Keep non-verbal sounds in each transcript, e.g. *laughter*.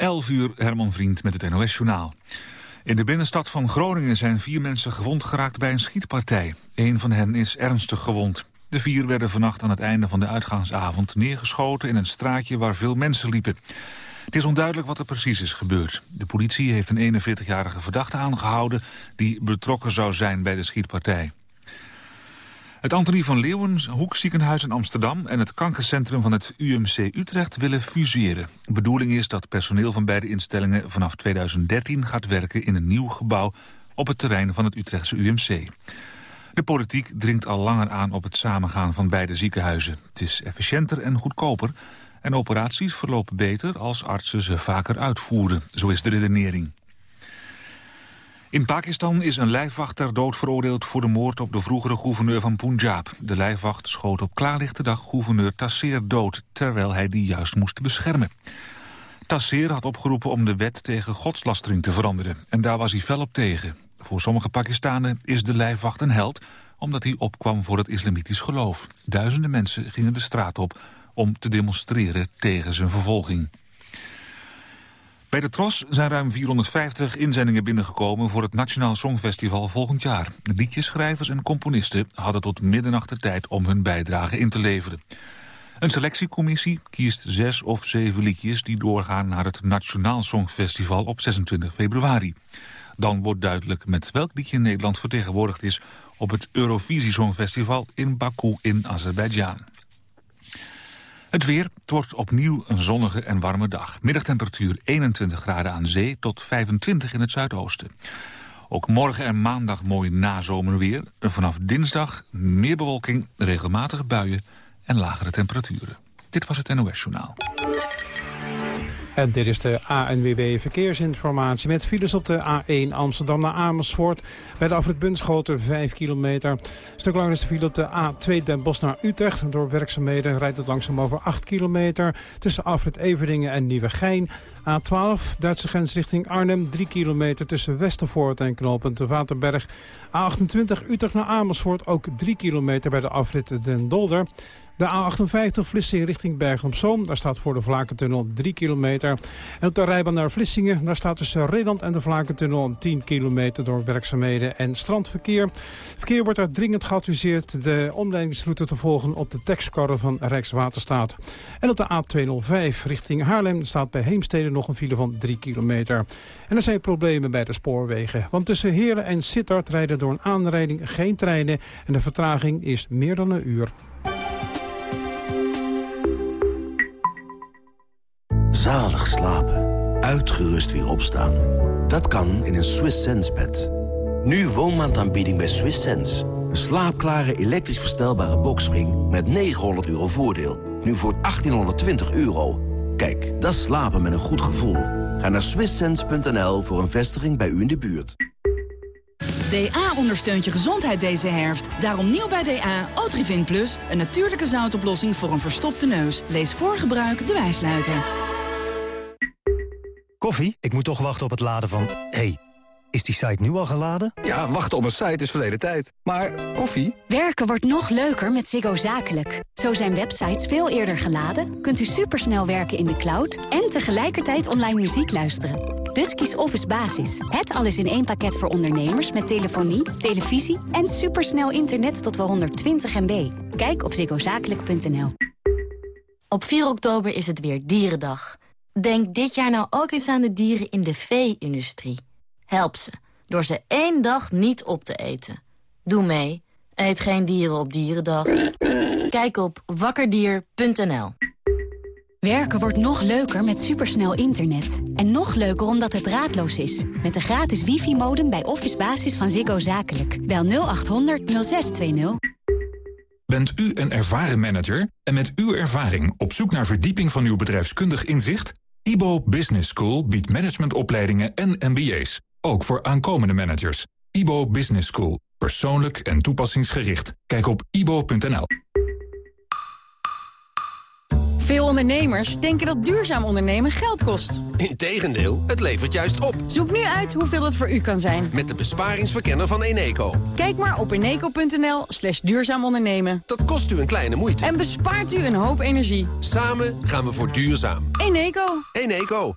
11 uur, Herman Vriend met het NOS-journaal. In de binnenstad van Groningen zijn vier mensen gewond geraakt bij een schietpartij. Een van hen is ernstig gewond. De vier werden vannacht aan het einde van de uitgaansavond neergeschoten... in een straatje waar veel mensen liepen. Het is onduidelijk wat er precies is gebeurd. De politie heeft een 41-jarige verdachte aangehouden... die betrokken zou zijn bij de schietpartij. Het Antonie van Leeuwen Hoekziekenhuis in Amsterdam... en het kankercentrum van het UMC Utrecht willen fuseren. De bedoeling is dat personeel van beide instellingen vanaf 2013 gaat werken... in een nieuw gebouw op het terrein van het Utrechtse UMC. De politiek dringt al langer aan op het samengaan van beide ziekenhuizen. Het is efficiënter en goedkoper... en operaties verlopen beter als artsen ze vaker uitvoeren. Zo is de redenering. In Pakistan is een lijfwacht dood veroordeeld voor de moord op de vroegere gouverneur van Punjab. De lijfwacht schoot op klaarlichte dag gouverneur Tasseer dood, terwijl hij die juist moest beschermen. Tasseer had opgeroepen om de wet tegen godslastering te veranderen. En daar was hij fel op tegen. Voor sommige Pakistanen is de lijfwacht een held... omdat hij opkwam voor het islamitisch geloof. Duizenden mensen gingen de straat op om te demonstreren tegen zijn vervolging. Bij de Tros zijn ruim 450 inzendingen binnengekomen voor het Nationaal Songfestival volgend jaar. Liedjeschrijvers en componisten hadden tot middernacht de tijd om hun bijdrage in te leveren. Een selectiecommissie kiest zes of zeven liedjes die doorgaan naar het Nationaal Songfestival op 26 februari. Dan wordt duidelijk met welk liedje Nederland vertegenwoordigd is op het Eurovisie Songfestival in Baku in Azerbeidzjan. Het weer, het wordt opnieuw een zonnige en warme dag. Middagtemperatuur 21 graden aan zee tot 25 in het zuidoosten. Ook morgen en maandag mooi nazomerweer. Vanaf dinsdag meer bewolking, regelmatige buien en lagere temperaturen. Dit was het NOS Journaal. Dit is de ANWB Verkeersinformatie met files op de A1 Amsterdam naar Amersfoort. Bij de afrit Bunschoten 5 kilometer. Een stuk langer is de file op de A2 Den Bosch naar Utrecht. Door werkzaamheden rijdt het langzaam over 8 kilometer. Tussen afrit Everdingen en Nieuwegein. A12 Duitse grens richting Arnhem. 3 kilometer tussen Westervoort en knooppunt Waterberg. A28 Utrecht naar Amersfoort. Ook 3 kilometer bij de afrit Den Dolder. De A58 Vlissingen richting Bergen op Zoom. Daar staat voor de Vlakentunnel 3 kilometer. En op de rijbaan naar Vlissingen, daar staat tussen Redland en de Vlakentunnel 10 kilometer door werkzaamheden en strandverkeer. verkeer wordt daar dringend geadviseerd de omleidingsroute te volgen op de tekstkarren van Rijkswaterstaat. En op de A205 richting Haarlem staat bij Heemstede nog een file van 3 kilometer. En er zijn problemen bij de spoorwegen. Want tussen Heerlen en Sittard rijden door een aanrijding geen treinen. En de vertraging is meer dan een uur. Zalig slapen. Uitgerust weer opstaan. Dat kan in een Swiss Sense bed. Nu woonmaandaanbieding bij Swiss Sense. Een slaapklare elektrisch verstelbare boxspring met 900 euro voordeel. Nu voor 1820 euro. Kijk, dat slapen met een goed gevoel. Ga naar swisssense.nl voor een vestiging bij u in de buurt. DA ondersteunt je gezondheid deze herfst. Daarom nieuw bij DA Otrivin Plus. Een natuurlijke zoutoplossing voor een verstopte neus. Lees voor gebruik de wijsluiter. Koffie? Ik moet toch wachten op het laden van... hey, is die site nu al geladen? Ja, wachten op een site is verleden tijd. Maar koffie? Werken wordt nog leuker met Ziggo Zakelijk. Zo zijn websites veel eerder geladen, kunt u supersnel werken in de cloud... en tegelijkertijd online muziek luisteren. Dus kies Office Basis. Het alles in één pakket voor ondernemers met telefonie, televisie... en supersnel internet tot wel 120 MB. Kijk op ziggozakelijk.nl. Op 4 oktober is het weer Dierendag. Denk dit jaar nou ook eens aan de dieren in de vee-industrie. Help ze, door ze één dag niet op te eten. Doe mee. Eet geen dieren op Dierendag. Kijk op wakkerdier.nl. Werken wordt nog leuker met supersnel internet. En nog leuker omdat het draadloos is. Met de gratis wifi-modem bij Office Basis van Ziggo Zakelijk. Bel 0800 0620. Bent u een ervaren manager en met uw ervaring op zoek naar verdieping van uw bedrijfskundig inzicht? IBO Business School biedt managementopleidingen en MBA's, ook voor aankomende managers. IBO Business School, persoonlijk en toepassingsgericht. Kijk op ibo.nl. Veel ondernemers denken dat duurzaam ondernemen geld kost. Integendeel, het levert juist op. Zoek nu uit hoeveel het voor u kan zijn. Met de besparingsverkenner van Eneco. Kijk maar op eneco.nl slash duurzaam ondernemen. Dat kost u een kleine moeite. En bespaart u een hoop energie. Samen gaan we voor duurzaam. Eneco. Eneco.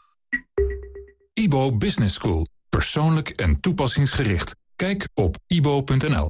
IBO Business School. Persoonlijk en toepassingsgericht. Kijk op ibo.nl.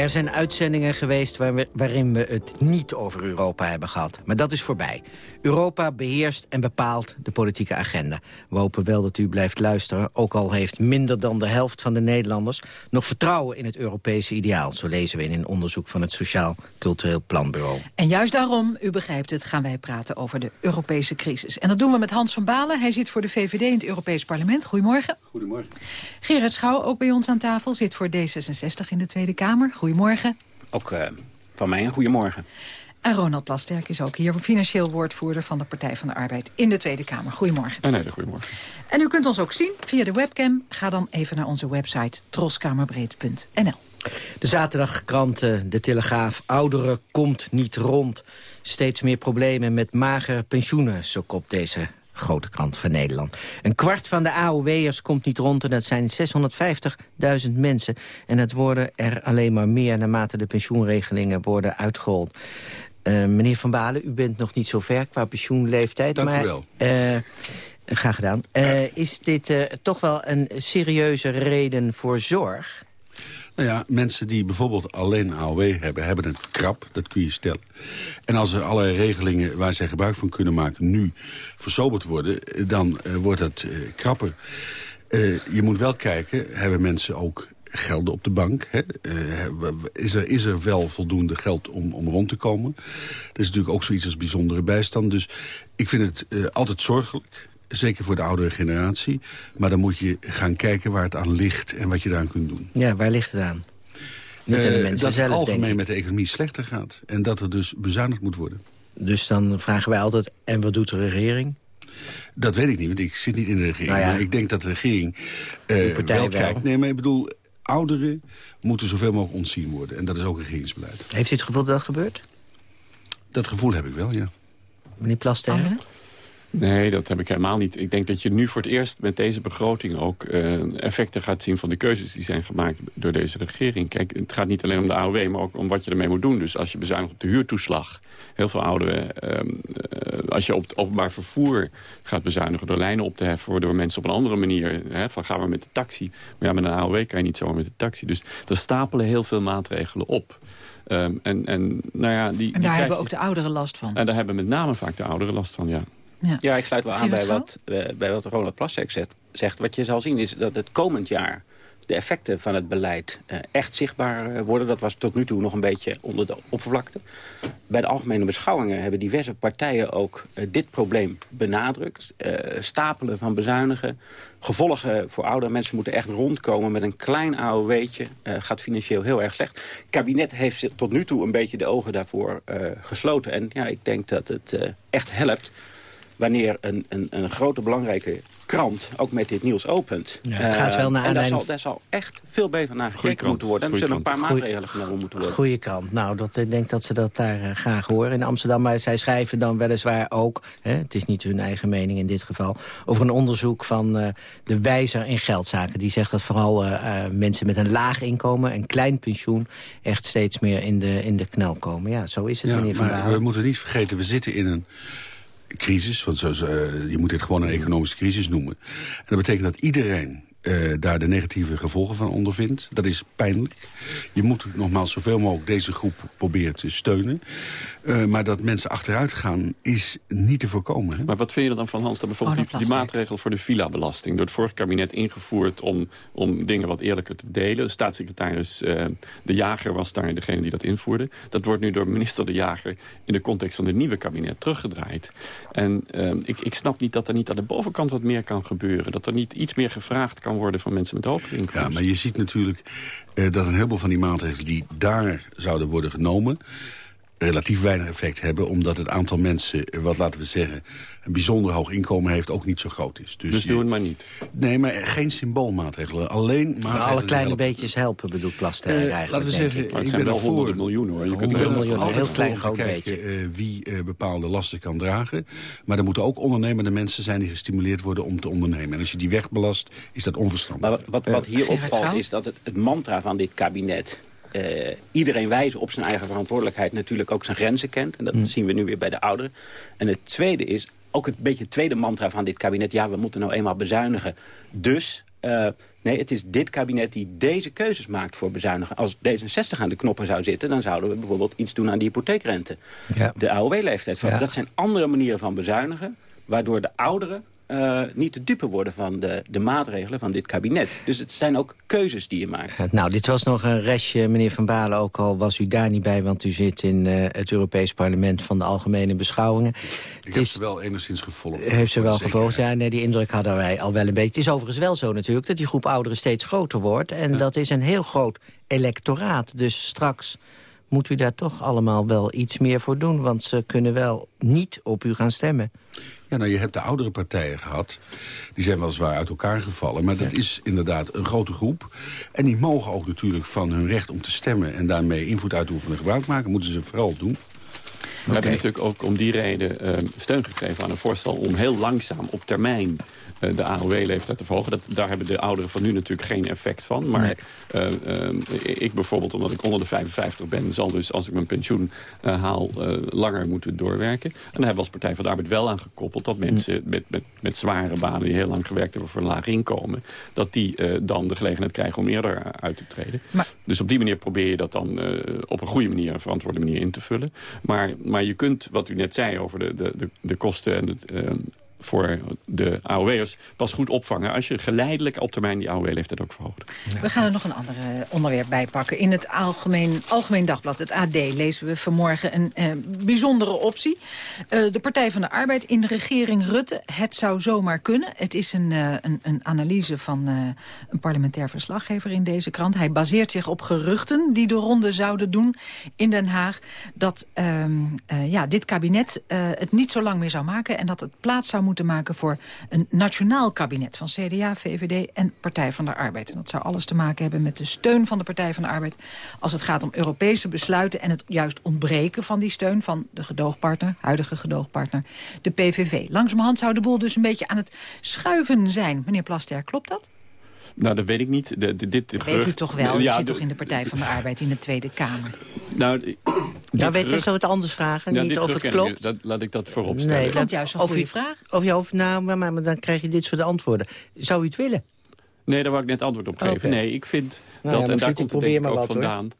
Er zijn uitzendingen geweest waarin we het niet over Europa hebben gehad. Maar dat is voorbij. Europa beheerst en bepaalt de politieke agenda. We hopen wel dat u blijft luisteren, ook al heeft minder dan de helft van de Nederlanders nog vertrouwen in het Europese ideaal. Zo lezen we in een onderzoek van het Sociaal Cultureel Planbureau. En juist daarom, u begrijpt het, gaan wij praten over de Europese crisis. En dat doen we met Hans van Balen. Hij zit voor de VVD in het Europees Parlement. Goedemorgen. Goedemorgen. Gerard Schouw, ook bij ons aan tafel, zit voor D66 in de Tweede Kamer. Goedemorgen. Ook uh, van mij een goedemorgen. En Ronald Plasterk is ook hier, financieel woordvoerder van de Partij van de Arbeid in de Tweede Kamer. Goedemorgen. En hele goedemorgen. En u kunt ons ook zien via de webcam. Ga dan even naar onze website troskamerbreed.nl. De zaterdagkrant De Telegraaf. Ouderen komt niet rond. Steeds meer problemen met magere pensioenen, zo kopt deze grote krant van Nederland. Een kwart van de AOW'ers komt niet rond en dat zijn 650.000 mensen. En het worden er alleen maar meer naarmate de pensioenregelingen worden uitgerold. Uh, meneer Van Balen, u bent nog niet zo ver qua pensioenleeftijd. Dank maar, u wel. Uh, graag gedaan. Uh, is dit toch wel een serieuze reden voor zorg? Nou ja, mensen die bijvoorbeeld alleen AOW hebben, hebben het krap. Dat kun je stellen. En als er allerlei regelingen waar zij gebruik van kunnen maken... nu versoberd worden, dan uh, wordt het uh, krapper. Je moet wel kijken, hebben mensen ook gelden op de bank? Hè? is, er, is er wel voldoende geld om, om rond te komen? Dat is natuurlijk ook zoiets als bijzondere bijstand. Dus ik vind het altijd zorgelijk zeker voor de oudere generatie. Maar dan moet je gaan kijken waar het aan ligt en wat je daaraan kunt doen. Ja, waar ligt het aan? Niet aan de mensen dat zelf, het algemeen met de economie slechter gaat. En dat er dus bezuinigd moet worden. Dus dan vragen wij altijd, en wat doet de regering? Dat weet ik niet, want ik zit niet in de regering. Nou ja, maar ik denk dat de regering uh, wel, wel kijkt. Nee, maar ik bedoel, ouderen moeten zoveel mogelijk ontzien worden. En dat is ook regeringsbeleid. Heeft u het gevoel dat dat gebeurt? Dat gevoel heb ik wel, ja. Meneer Plaster? Nee, dat heb ik helemaal niet. Ik denk dat je nu voor het eerst met deze begroting ook uh, effecten gaat zien van de keuzes die zijn gemaakt door deze regering. Kijk, het gaat niet alleen om de AOW, maar ook om wat je ermee moet doen. Dus als je bezuinigt op de huurtoeslag, heel veel ouderen, uh, als je op het openbaar vervoer gaat bezuinigen door lijnen op te heffen, waardoor mensen op een andere manier, hè, van gaan we met de taxi. Maar ja, met een AOW kan je niet zomaar met de taxi. Dus er stapelen heel veel maatregelen op. Um, en, en, nou ja, die, en daar hebben ook de ouderen last van. En daar hebben met name vaak de ouderen last van, ja. Ja. ja, ik sluit wel aan bij wat, uh, bij wat Ronald Plasterk zegt, zegt. Wat je zal zien is dat het komend jaar de effecten van het beleid uh, echt zichtbaar uh, worden. Dat was tot nu toe nog een beetje onder de oppervlakte. Bij de algemene beschouwingen hebben diverse partijen ook dit probleem benadrukt. stapelen van bezuinigen. Gevolgen voor oudere mensen moeten echt rondkomen met een klein AOW'tje. gaat financieel heel erg slecht. Het kabinet heeft tot nu toe een beetje de ogen daarvoor gesloten. En ja, ik denk dat het echt helpt wanneer een, een, een grote belangrijke krant ook met dit nieuws opent. Ja, het gaat wel naar en daar zal, daar zal, echt veel beter naar gekeken moeten worden. En er zullen een paar maatregelen genomen moeten worden. Goeie kant. Nou, dat, ik denk dat ze dat daar uh, graag horen in Amsterdam. Maar zij schrijven dan weliswaar ook, hè, het is niet hun eigen mening in dit geval... over een onderzoek van uh, de wijzer in geldzaken. Die zegt dat vooral mensen met een laag inkomen, een klein pensioen... echt steeds meer in de, in de knel komen. Ja, zo is het, ja, meneer Van maar we moeten niet vergeten, we zitten in een crisis. Want zo, uh, je moet dit gewoon een economische crisis noemen. En dat betekent dat iedereen uh, daar de negatieve gevolgen van ondervindt. Dat is pijnlijk. Je moet nogmaals zoveel mogelijk deze groep proberen te steunen. Uh, maar dat mensen achteruit gaan is niet te voorkomen. Hè? Maar wat vind je er dan van, Hans, dat bijvoorbeeld Oh, die, die maatregel voor de villa-belasting... door het vorige kabinet ingevoerd om, om dingen wat eerlijker te delen. De staatssecretaris uh, De Jager was daar degene die dat invoerde. Dat wordt nu door minister De Jager in de context van het nieuwe kabinet teruggedraaid. En uh, ik, ik snap niet dat er niet aan de bovenkant wat meer kan gebeuren. Dat er niet iets meer gevraagd kan worden van mensen met hoge inkomsten. Ja, maar je ziet natuurlijk uh, dat een heleboel van die maatregelen... die daar zouden worden genomen relatief weinig effect hebben... omdat het aantal mensen, wat laten we zeggen... een bijzonder hoog inkomen heeft, ook niet zo groot is. Dus, dus doe het maar niet? Nee, maar geen symboolmaatregelen. Alleen maatregelen maar alle kleine beetjes helpen, bedoelt Plasterk uh, eigenlijk, Laten we zeggen, ik. het zijn wel honderden miljoenen, hoor. Je kunt er miljoen, een heel klein groot kijken, beetje. Uh, wie uh, bepaalde lasten kan dragen. Maar er moeten ook ondernemende mensen zijn... die gestimuleerd worden om te ondernemen. En als je die wegbelast, is dat onverstandig. Maar wat, wat, wat hier opvalt, is dat het, het mantra van dit kabinet uh, iedereen wijzen op zijn eigen verantwoordelijkheid... natuurlijk ook zijn grenzen kent. En dat mm. zien we nu weer bij de ouderen. En het tweede is, ook een beetje het tweede mantra van dit kabinet... ja, we moeten nou eenmaal bezuinigen. Dus... Uh, nee, het is dit kabinet die deze keuzes maakt voor bezuinigen. Als D66 aan de knoppen zou zitten... dan zouden we bijvoorbeeld iets doen aan de hypotheekrente. Ja. De AOW-leeftijd. Ja. Dat zijn andere manieren van bezuinigen... waardoor de ouderen uh, niet te dupe worden van de, de maatregelen van dit kabinet. Dus het zijn ook keuzes die je maakt. Nou, dit was nog een restje, meneer Van Balen, ook al was u daar niet bij... want u zit in uh, het Europees Parlement van de Algemene Beschouwingen. Ik het heb is, ze wel enigszins gevolgd. Heeft ze wel gevolgd, ja. Nee, die indruk hadden wij al wel een beetje. Het is overigens wel zo natuurlijk dat die groep ouderen steeds groter wordt. En ja. dat is een heel groot electoraat. Dus straks moet u daar toch allemaal wel iets meer voor doen. Want ze kunnen wel niet op u gaan stemmen. Ja, nou, je hebt de oudere partijen gehad. Die zijn weliswaar uit elkaar gevallen. Maar dat is inderdaad een grote groep. En die mogen ook natuurlijk van hun recht om te stemmen... en daarmee invloed uitoefenen gebruik maken. Moeten ze vooral doen. We hebben natuurlijk ook om die reden uh, steun gegeven aan een voorstel... om heel langzaam op termijn de AOW-leeftijd te verhogen. Dat, daar hebben de ouderen van nu natuurlijk geen effect van. Maar nee. uh, ik bijvoorbeeld, omdat ik onder de 55 ben... zal dus als ik mijn pensioen haal langer moeten doorwerken. En daar hebben we als Partij van de Arbeid wel aan gekoppeld... dat mensen hm. met, met, met zware banen die heel lang gewerkt hebben voor een laag inkomen... dat die dan de gelegenheid krijgen om eerder uit te treden. Maar... Dus op die manier probeer je dat dan op een goede manier... een verantwoorde manier in te vullen. Maar, maar je kunt, wat u net zei over de, de, de, de kosten en het voor de AOW'ers pas goed opvangen... als je geleidelijk op termijn die AOW-leeftijd ook verhoogt. We gaan er nog een ander eh, onderwerp bij pakken. In het Algemeen, Algemeen Dagblad, het AD, lezen we vanmorgen een eh, bijzondere optie. Uh, de Partij van de Arbeid in de regering Rutte. Het zou zomaar kunnen. Het is een, uh, een, een, analyse van een parlementair verslaggever in deze krant. Hij baseert zich op geruchten die de ronde zouden doen in Den Haag... dat ehm, ja, dit kabinet het niet zo lang meer zou maken... en dat het plaats zou moeten moeten maken voor een nationaal kabinet van CDA, VVD en Partij van de Arbeid. En dat zou alles te maken hebben met de steun van de Partij van de Arbeid als het gaat om Europese besluiten en het juist ontbreken van die steun van de gedoogpartner, huidige gedoogpartner, de PVV. Langzamerhand zou de boel dus een beetje aan het schuiven zijn. Meneer Plaster, klopt dat? Nou, dat weet ik niet. De, de, dit dat weet u toch wel? U zit toch in de Partij van de Arbeid in de Tweede Kamer? Nou, ja, weet je, zo het anders vragen? Ja, niet of het klopt? Dat, laat ik dat voorop stellen. Nee, juist een goede vraag. Of je nou, maar, maar, dan krijg je dit soort antwoorden. Zou u het willen? Nee, daar wou ik net antwoord op geven. Okay. Nee, ik vind nou, dat, ja, en daar komt het denk ik ook wat, vandaan... Hoor.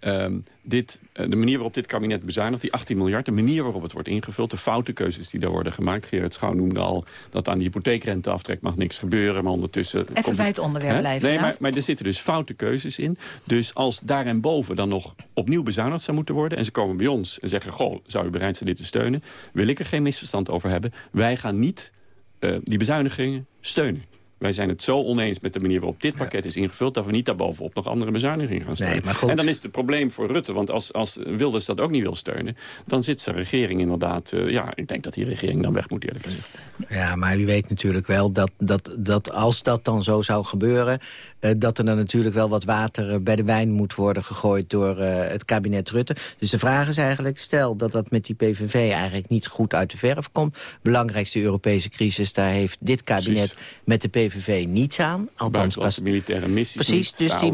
Um, dit, eh, de manier waarop dit kabinet bezuinigt, die 18 miljard... de manier waarop het wordt ingevuld, de foute keuzes die daar worden gemaakt. Gerard Schouw noemde al dat aan de hypotheekrenteaftrek mag niks gebeuren... maar ondertussen... Even komt, bij het onderwerp blijven. Nee, maar, maar er zitten dus foute keuzes in. Dus als daar en boven dan nog opnieuw bezuinigd zou moeten worden... en ze komen bij ons en zeggen, goh, zou u bereid zijn dit te steunen... wil ik er geen misverstand over hebben. Wij gaan niet uh, die bezuinigingen steunen. Wij zijn het zo oneens met de manier waarop dit pakket is ingevuld... dat we niet daarbovenop nog andere bezuinigingen gaan steunen. Nee, en dan is het een probleem voor Rutte. Want als, als Wilders dat ook niet wil steunen... dan zit zijn regering inderdaad... Uh, ja, ik denk dat die regering dan weg moet eerlijk gezegd. Ja, maar u weet natuurlijk wel dat, dat, dat als dat dan zo zou gebeuren... Uh, dat er dan natuurlijk wel wat water uh, bij de wijn moet worden gegooid... door het kabinet Rutte. Dus de vraag is eigenlijk, stel dat dat met die PVV eigenlijk niet goed uit de verf komt. Belangrijkste Europese crisis, daar heeft dit kabinet Precies. met de PVV PVV niets aan. Althans, pas de militaire missies Precies, dus die,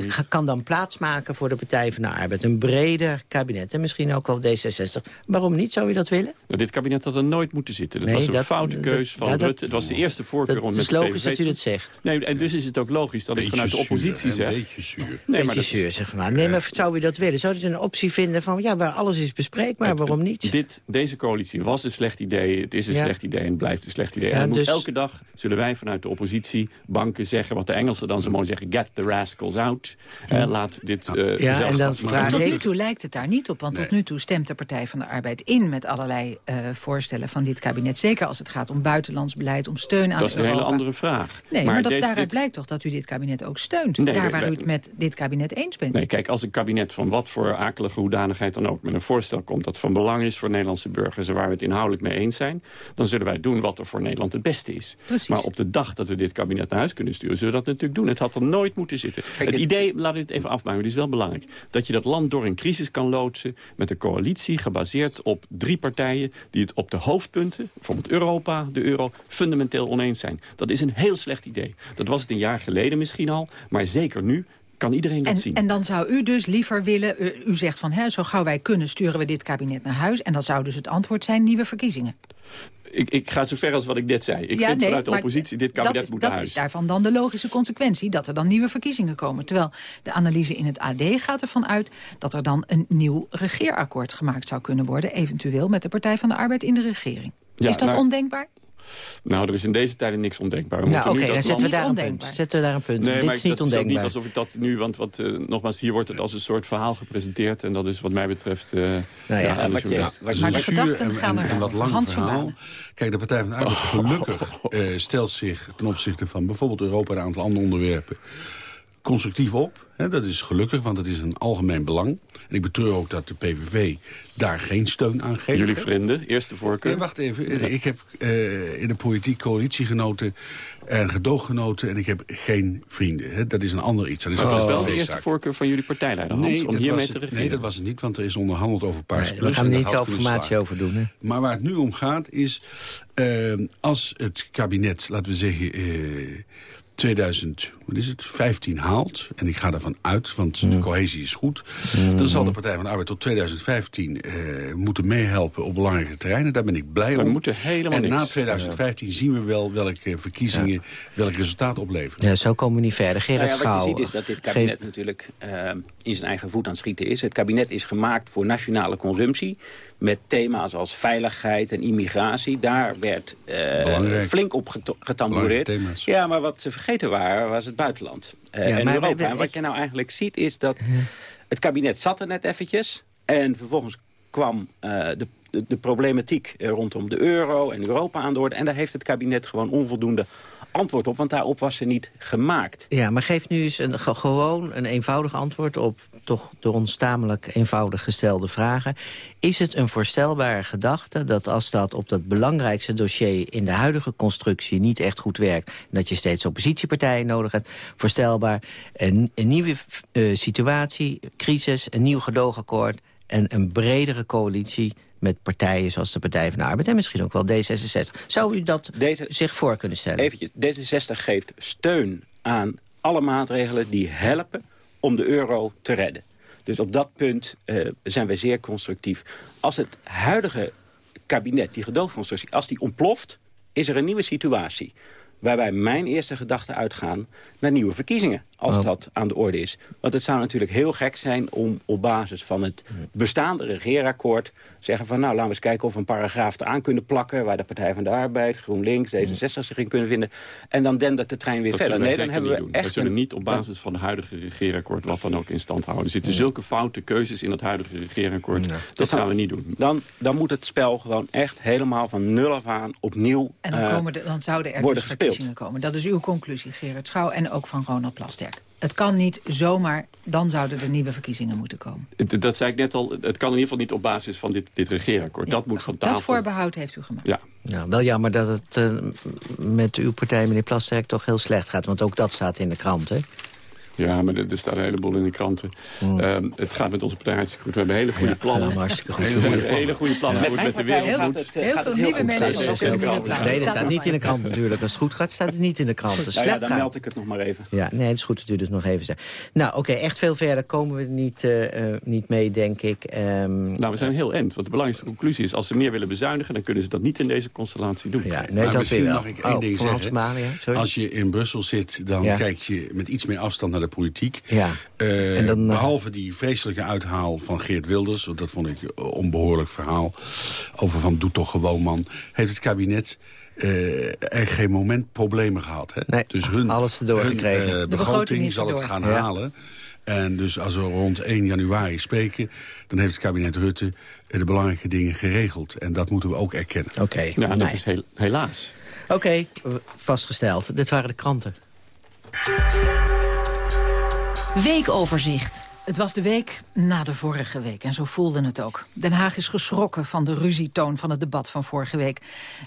die kan dan plaatsmaken voor de Partij van de Arbeid. Een breder kabinet. En misschien ook wel D66. Waarom niet? Zou je dat willen? Nou, dit kabinet had er nooit moeten zitten. Dat nee, was een dat, foute keus van ja, Rutte. Het was de eerste voorkeur om met Het is logisch dat u dat zegt. Nee, en dus is het ook logisch dat ik vanuit de oppositie zeg... Een beetje zuur. Nee, maar beetje zuur, zeg. Nou. Nee, maar zou u dat willen? Zou u een optie vinden van... ja, waar alles is bespreekbaar, waarom niet? Dit, deze coalitie was een slecht idee. Het is een slecht idee en blijft een slecht idee. en elke dag zullen wij wij vanuit de oppositie, banken zeggen... wat de Engelsen dan zo mooi zeggen, get the rascals out. Uh, laat dit uh, ja, en vraag Tot nu toe lijkt het daar niet op. Want tot nu toe stemt de Partij van de Arbeid in... met allerlei uh, voorstellen van dit kabinet. Zeker als het gaat om buitenlands beleid, om steun aan Europa. Dat is een hele andere vraag. Nee, maar, maar dat, daaruit dit... blijkt toch dat u dit kabinet ook steunt. Nee, daar waar u het met dit kabinet eens bent. Nee, kijk, als een kabinet van wat voor akelige hoedanigheid dan ook... met een voorstel komt dat van belang is voor Nederlandse burgers... en waar we het inhoudelijk mee eens zijn... dan zullen wij doen wat er voor Nederland het beste is. Precies. Maar op de dag dat we dit kabinet naar huis kunnen sturen... zullen we dat natuurlijk doen. Het had er nooit moeten zitten. het idee, laat ik het even afmaken, dit is wel belangrijk... dat je dat land door een crisis kan loodsen met een coalitie... gebaseerd op drie partijen die het op de hoofdpunten... bijvoorbeeld Europa, de euro, fundamenteel oneens zijn. Dat is een heel slecht idee. Dat was het een jaar geleden misschien al, maar zeker nu kan iedereen dat en, zien. En dan zou u dus liever willen, u, u zegt van hè, zo gauw wij kunnen sturen we dit kabinet naar huis. En dan zou dus het antwoord zijn nieuwe verkiezingen. Ik, ik, ga zo ver als wat ik net zei. Ik vind vanuit de oppositie dit kabinet is, moet naar Dat huis. is daarvan dan de logische consequentie dat er dan nieuwe verkiezingen komen. Terwijl de analyse in het AD gaat ervan uit dat er dan een nieuw regeerakkoord gemaakt zou kunnen worden. Eventueel met de Partij van de Arbeid in de regering. Ja, is dat nou, ondenkbaar? Nou, er is in deze tijden niks ondenkbaar. We nou, oké, dan dat zetten we, daar een punt. zetten we daar een punt. Nee, Dit maar is niet dat is ook niet alsof ik dat nu... Want wat, eh, nogmaals, hier wordt het als een soort verhaal gepresenteerd. En dat is wat mij betreft... eh Nou ja, wat je-. Het is Maar de gedachten en, gaan er en lang Hans verhaal. Balen. Kijk, de Partij van de Arbeid *laughs* gelukkig eh, stelt zich ten opzichte van bijvoorbeeld Europa en een aantal andere onderwerpen constructief op. Hè, dat is gelukkig, want het is een algemeen belang. En ik betreur ook dat de PVV daar geen steun aan geeft. Jullie vrienden, eerste voorkeur. Nee, wacht even. Ik heb eh, in de politiek coalitiegenoten en gedooggenoten... en ik heb geen vrienden. Hè. Dat is een ander iets. Dat is Dat was een wel de eerste voorkeur van jullie partijleider, Hans, Nee, om dat hiermee was te regeren. Nee, dat was het niet, want er is onderhandeld over Paars Nee, Plus. we gaan er dat niet kunnen informatie over doen. Hè? Maar waar het nu om gaat is... eh, als het kabinet, laten we zeggen... eh, 2000, wat is het, 15 haalt... en ik ga daarvan uit, want Mm. de cohesie is goed... dan zal de Partij van de Arbeid tot 2015 eh, moeten meehelpen op belangrijke terreinen. Daar ben ik blij We om. moeten helemaal en na niks. 2015 zien we wel welke verkiezingen... welk resultaat opleveren. Ja, zo komen we niet verder. Gerard Nou ja, wat je ziet is dat dit kabinet natuurlijk eh, in zijn eigen voet aan het schieten is. Het kabinet is gemaakt voor nationale consumptie. Met thema's als veiligheid en immigratie. Daar werd eh, flink op getamboureerd. Ja, maar wat ze vergeten waren, was het buitenland. Eh, Ja, en maar- Europa. En wat je nou eigenlijk ziet is dat het kabinet zat er net eventjes. En vervolgens kwam eh, de, de, de problematiek rondom de euro en Europa aan de orde. En daar heeft het kabinet gewoon onvoldoende antwoord op. Want daarop was ze niet gemaakt. Ja, maar geef nu eens een, ge- gewoon een eenvoudig antwoord op toch door ons tamelijk eenvoudig gestelde vragen. Is het een voorstelbare gedachte dat als dat op dat belangrijkste dossier in de huidige constructie niet echt goed werkt, dat je steeds oppositiepartijen nodig hebt, voorstelbaar, een, een nieuwe eh, situatie, crisis, een nieuw gedoogakkoord en een bredere coalitie met partijen zoals de Partij van de Arbeid en misschien ook wel D66. Zou u dat zich voor kunnen stellen? Eventjes, D66 geeft steun aan alle maatregelen die helpen om de euro te redden. Dus op dat punt eh, zijn wij zeer constructief. Als het huidige kabinet, die gedoogconstructie, als die ontploft... is er een nieuwe situatie. Waarbij mijn eerste gedachten uitgaan naar nieuwe verkiezingen. Als Oh. dat aan de orde is. Want het zou natuurlijk heel gek zijn om op basis van het bestaande regeerakkoord... zeggen van nou laten we eens kijken of we een paragraaf eraan kunnen plakken... waar de Partij van de Arbeid, GroenLinks, D66 zich in kunnen vinden. En dan dendert de trein weer Dat verder. zullen wij Nee, dan zeker hebben niet we doen. echt we zullen een- niet op basis van het huidige regeerakkoord... wat dan ook in stand houden. Er zitten zulke foute keuzes in het huidige regeerakkoord. Dat Dus dan- gaan we niet doen. Dan, dan moet het spel gewoon echt helemaal van nul af aan opnieuw En dan, eh, komen de, dan zouden er dus gespeeld. verkiezingen komen. Dat is uw conclusie, Gerard Schouw. En ook van Ronald Plasterk. Het kan niet zomaar, dan zouden er nieuwe verkiezingen moeten komen. Dat zei ik net al, het kan in ieder geval niet op basis van dit, dit regeerakkoord. dat moet van tafel. Dat voorbehoud heeft u gemaakt. Ja. Nou, wel jammer dat het eh, met uw partij, meneer Plasterk, toch heel slecht gaat. Want ook dat staat in de krant, hè? Ja, maar er, er staat een heleboel in de kranten. Ehm, het gaat met onze partij hartstikke goed. We hebben hele goede Ja, plannen. ja, hartstikke goed. We Hele hebben goede hele goede plannen. Met de wereld gaat moet. het, eh, Heel gaat veel het heel nieuwe goed. mensen ook in de goed. plannen. Nee, dat Staat staat niet in de krant natuurlijk. Als het goed gaat, staat het niet in de krant. Als Nou ja, dan meld ik het nog maar even. Ja, nee, het is goed dat u dus nog even zegt. Nou, oké, echt veel verder komen we niet, eh, eh, niet mee, denk ik. Ehm, Nou, we zijn heel end. Want de belangrijkste conclusie is... als ze meer willen bezuinigen... dan kunnen ze dat niet in deze constellatie doen. ja, nee, Maar dat misschien mag ik één Oh, ding zeggen. Als je in Brussel zit, dan kijk je met iets meer afstand naar de politiek. Ja. Eh, En dan, eh, behalve die vreselijke uithaal van Geert Wilders... want dat vond ik een onbehoorlijk verhaal... over van doe toch gewoon man... heeft het kabinet er geen moment problemen gehad. Hè? Nee, dus hun, alles erdoor hun, gekregen. uh, De begroting zal het gaan ja. halen. En dus als we rond 1 januari spreken... dan heeft het kabinet Rutte de belangrijke dingen geregeld. En dat moeten we ook erkennen. Oké, okay. ja, dat nee. is heel, helaas. Oké, okay, vastgesteld. Dit waren de kranten. Weekoverzicht. Het was de week na de vorige week en zo voelde het ook. Den Haag is geschrokken van de ruzietoon van het debat van vorige week.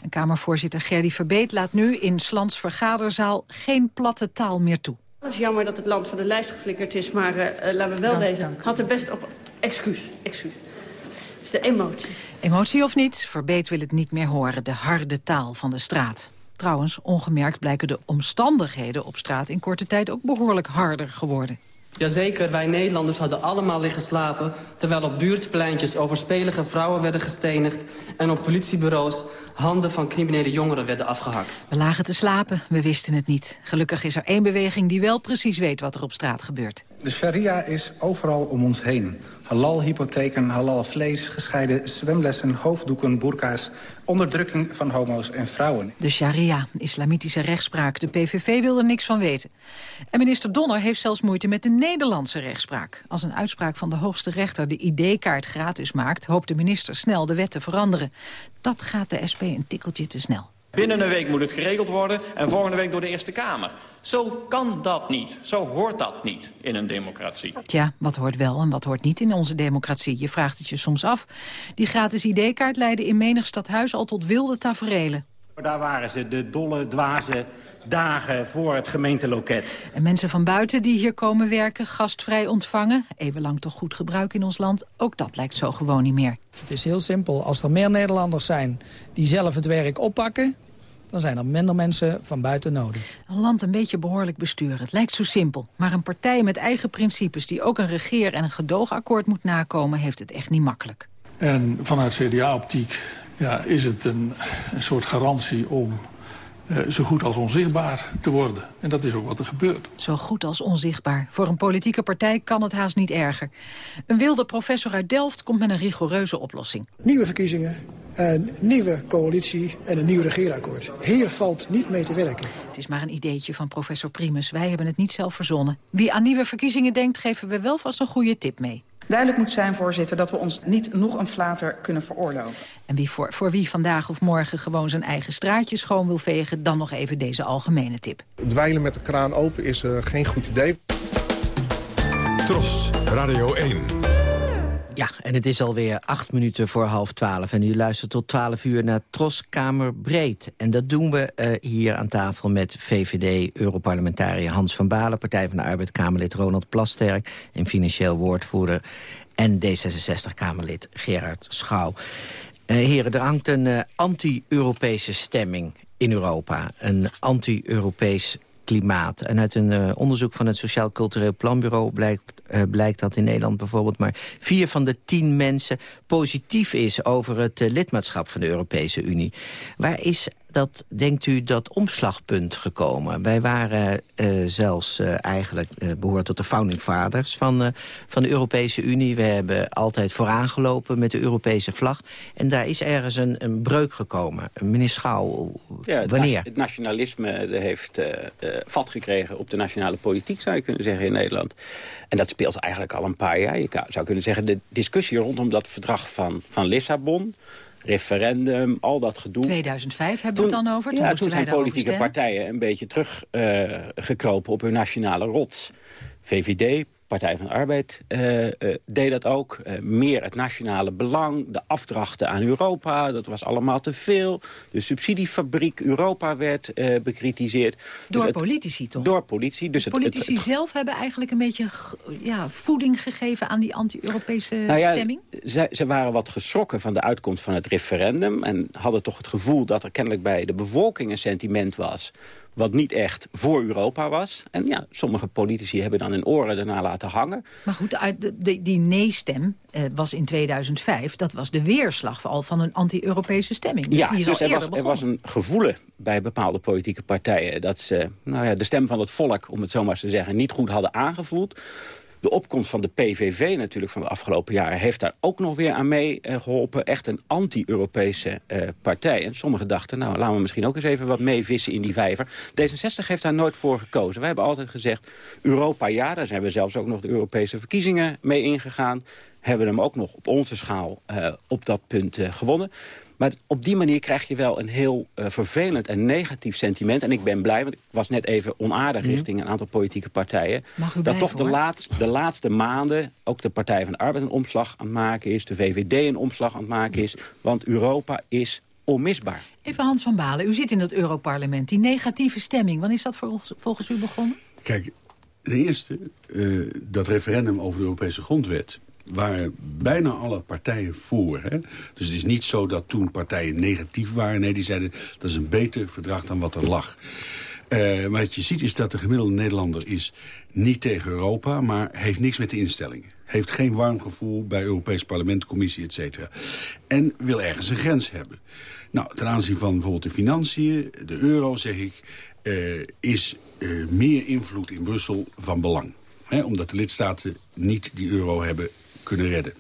En Kamervoorzitter Gerdy Verbeet laat nu in Slans vergaderzaal geen platte taal meer toe. Het is jammer dat het land van de lijst geflikkerd is, maar uh, laten we wel dank, wezen. Dank. Had er best op... Excuus, excuus. Het is de emotie. Emotie of niet, Verbeet wil het niet meer horen, de harde taal van de straat. Trouwens, ongemerkt blijken de omstandigheden op straat in korte tijd ook behoorlijk harder geworden. Jazeker, wij Nederlanders hadden allemaal liggen slapen... terwijl op buurtpleintjes overspelige vrouwen werden gestenigd... en op politiebureaus handen van criminele jongeren werden afgehakt. We lagen te slapen, we wisten het niet. Gelukkig is er één beweging die wel precies weet wat er op straat gebeurt. De sharia is overal om ons heen. Halal-hypotheken, halal-vlees, gescheiden zwemlessen, hoofddoeken, burka's... onderdrukking van homo's en vrouwen. De sharia, islamitische rechtspraak. De PVV wil er niks van weten. En minister Donner heeft zelfs moeite met de Nederlandse rechtspraak. Als een uitspraak van de hoogste rechter de ID-kaart gratis maakt... hoopt de minister snel de wet te veranderen. Dat gaat de SP een tikkeltje te snel. Binnen een week moet het geregeld worden en volgende week door de Eerste Kamer. Zo kan dat niet. Zo hoort dat niet in een democratie. Tja, wat hoort wel en wat hoort niet in onze democratie? Je vraagt het je soms af. Die gratis ID-kaart leidde in menig stadhuis al tot wilde taferelen. Daar waren ze, de dolle, dwaze dagen voor het gemeenteloket. En mensen van buiten die hier komen werken, gastvrij ontvangen... evenlang toch goed gebruik in ons land, ook dat lijkt zo gewoon niet meer. Het is heel simpel. Als er meer Nederlanders zijn die zelf het werk oppakken... dan zijn er minder mensen van buiten nodig. Een land een beetje behoorlijk besturen. Het lijkt zo simpel. Maar een partij met eigen principes... die ook een regeer- en een gedoogakkoord moet nakomen... heeft het echt niet makkelijk. En vanuit CDA-optiek ja, is het een, een soort garantie om uh, zo goed als onzichtbaar te worden. En dat is ook wat er gebeurt. Zo goed als onzichtbaar. Voor een politieke partij kan het haast niet erger. Een wilde professor uit Delft komt met een rigoureuze oplossing. Nieuwe verkiezingen, een nieuwe coalitie en een nieuw regeerakkoord. Hier valt niet mee te werken. Het is maar een ideetje van professor Primus. Wij hebben het niet zelf verzonnen. Wie aan nieuwe verkiezingen denkt, geven we wel vast een goede tip mee. Duidelijk moet zijn, voorzitter, dat we ons niet nog een flater kunnen veroorloven. En wie voor, voor wie vandaag of morgen gewoon zijn eigen straatje schoon wil vegen... dan nog even deze algemene tip. Dweilen met de kraan open is uh, geen goed idee. Tros, Radio 1. Ja, en het is alweer acht minuten voor half twaalf. En u luistert tot twaalf uur naar Troskamer Breed. En dat doen we uh, hier aan tafel met VVD-europarlementariër Hans van Balen... Partij van de Arbeid Kamerlid Ronald Plasterk... en financieel woordvoerder en D66-Kamerlid Gerard Schouw. Uh, heren, er hangt een uh, anti-Europese stemming in Europa. Een anti-Europees klimaat. En uit een uh, onderzoek van het Sociaal Cultureel Planbureau blijkt, uh, blijkt dat in Nederland bijvoorbeeld maar vier van de tien mensen positief is over het uh, lidmaatschap van de Europese Unie. Waar is dat, denkt u, dat omslagpunt gekomen? Wij waren zelfs eigenlijk behoord tot de founding fathers van, van de Europese Unie. We hebben altijd vooraangelopen met de Europese vlag. En daar is ergens een, een breuk gekomen. Meneer Schouw, ja, het wanneer? Het nationalisme heeft vat gekregen op de nationale politiek, zou je kunnen zeggen, in Nederland. En dat speelt eigenlijk al een paar jaar. Je zou kunnen zeggen, de discussie rondom dat verdrag van, van Lissabon referendum, al dat gedoe. 2005 hebben we het dan over? Toen, ja, toen zijn politieke partijen een beetje teruggekropen uh, op hun nationale rots. VVD, Partij van de Arbeid uh, uh, deed dat ook. Uh, meer het nationale belang, de afdrachten aan Europa. Dat was allemaal te veel. De subsidiefabriek Europa werd bekritiseerd. Door dus politici toch? Door politici. Dus de politici het, het, zelf hebben eigenlijk een beetje ja, voeding gegeven... aan die anti-Europese nou ja, stemming? Ze, ze waren wat geschrokken van de uitkomst van het referendum... en hadden toch het gevoel dat er kennelijk bij de bevolking een sentiment was wat niet echt voor Europa was. En ja, sommige politici hebben dan hun oren daarna laten hangen. Maar goed, die nee-stem eh, was in 2005... dat was de weerslag al van een anti-Europese stemming. Dus ja, die dus er, was, er was een gevoel bij bepaalde politieke partijen... dat ze nou ja, de stem van het volk, om het zo maar te zeggen, niet goed hadden aangevoeld. De opkomst van de PVV natuurlijk van de afgelopen jaren... heeft daar ook nog weer aan mee eh, geholpen. Echt een anti-Europese eh, partij. En sommigen dachten, nou, laten we misschien ook eens even wat meevissen in die vijver. D66 heeft daar nooit voor gekozen. Wij hebben altijd gezegd, Europa ja, daar zijn we zelfs ook nog de Europese verkiezingen mee ingegaan. Hebben hem ook nog op onze schaal uh, op dat punt gewonnen. Maar op die manier krijg je wel een heel uh, vervelend en negatief sentiment. En ik ben blij, want ik was net even onaardig mm. richting een aantal politieke partijen. dat blijven, toch de laatste, de laatste maanden ook de Partij van de Arbeid een omslag aan het maken is. De VVD een omslag aan het maken is. Want Europa is onmisbaar. Even Hans van Balen, u zit in het Europarlement. Die negatieve stemming, wanneer is dat volgens, volgens u begonnen? Kijk, ten eerste, uh, dat referendum over de Europese grondwet waren bijna alle partijen voor. Hè? Dus het is niet zo dat toen partijen negatief waren. Nee, die zeiden dat is een beter verdrag dan wat er lag. Uh, wat je ziet is dat de gemiddelde Nederlander is niet tegen Europa... maar heeft niks met de instellingen. Heeft geen warm gevoel bij Europees parlement, commissie, et cetera. En wil ergens een grens hebben. Nou, ten aanzien van bijvoorbeeld de financiën, de euro, zeg ik... Uh, is uh, meer invloed in Brussel van belang. Omdat de lidstaten niet die euro hebben kunnen redden.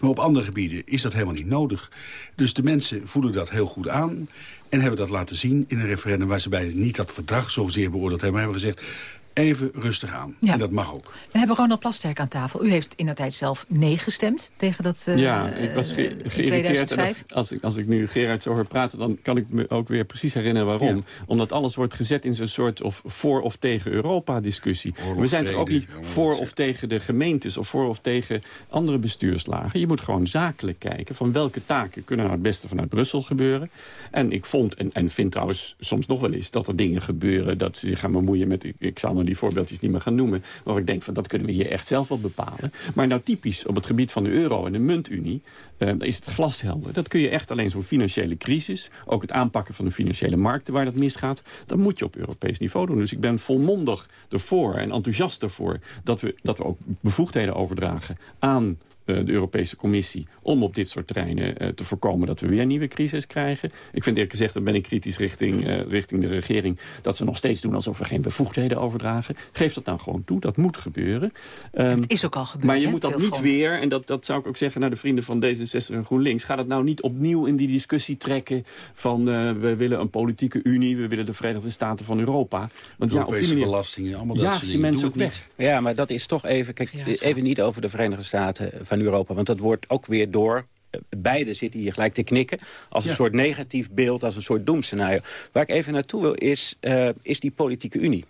Maar op andere gebieden is dat helemaal niet nodig. Dus de mensen voelen dat heel goed aan... en hebben dat laten zien in een referendum... waar ze bij niet dat verdrag zozeer beoordeeld hebben... maar hebben gezegd, even rustig aan. Ja. En dat mag ook. We hebben Ronald Plasterk aan tafel. U heeft in de tijd zelf nee gestemd tegen dat uh, Ja, ik was ge geïrriteerd. als, ik, als ik nu Gerard zo hoor praten... dan kan ik me ook weer precies herinneren waarom. Ja. Omdat alles wordt gezet in zo'n soort of voor of tegen Europa-discussie. We zijn toch ook niet voor of tegen de gemeentes... of voor of tegen andere bestuurslagen. Je moet gewoon zakelijk kijken van welke taken kunnen nou het beste vanuit Brussel gebeuren. En ik vond, en, en vind trouwens soms nog wel eens... dat er dingen gebeuren dat ze zich gaan bemoeien met... ik, ik zal die voorbeeldjes niet meer gaan noemen. Maar ik denk, van dat kunnen we hier echt zelf wel bepalen. Maar nou typisch op het gebied van de euro en de muntunie... Dan is het glashelder. Dat kun je echt alleen zo'n financiële crisis... ook het aanpakken van de financiële markten waar dat misgaat... dat moet je op Europees niveau doen. Dus ik ben volmondig ervoor en enthousiast ervoor... dat we, dat we ook bevoegdheden overdragen aan eh, de Europese Commissie... om op dit soort terreinen uh, te voorkomen dat we weer een nieuwe crisis krijgen. Ik vind eerlijk gezegd, dan ben ik kritisch richting, uh, richting de regering... dat ze nog steeds doen alsof we geen bevoegdheden overdragen. Geef dat nou gewoon toe, dat moet gebeuren. Um, het is ook al gebeurd, Maar je moet dat niet weer, en dat, dat zou ik ook zeggen naar de vrienden van D66 en GroenLinks... ga dat nou niet opnieuw in die discussie trekken van... we willen een politieke unie, we willen de Verenigde Staten van Europa. Want ja, op die manier belastingen, allemaal dat je mensen ook weg. Ja, maar dat is toch even... Kijk, even niet over de Verenigde Staten van Europa. Want dat wordt ook weer door eh, beide zitten hier gelijk te knikken. Als een ja. soort negatief beeld, als een soort doemscenario. Waar ik even naartoe wil, is, uh, is die politieke unie.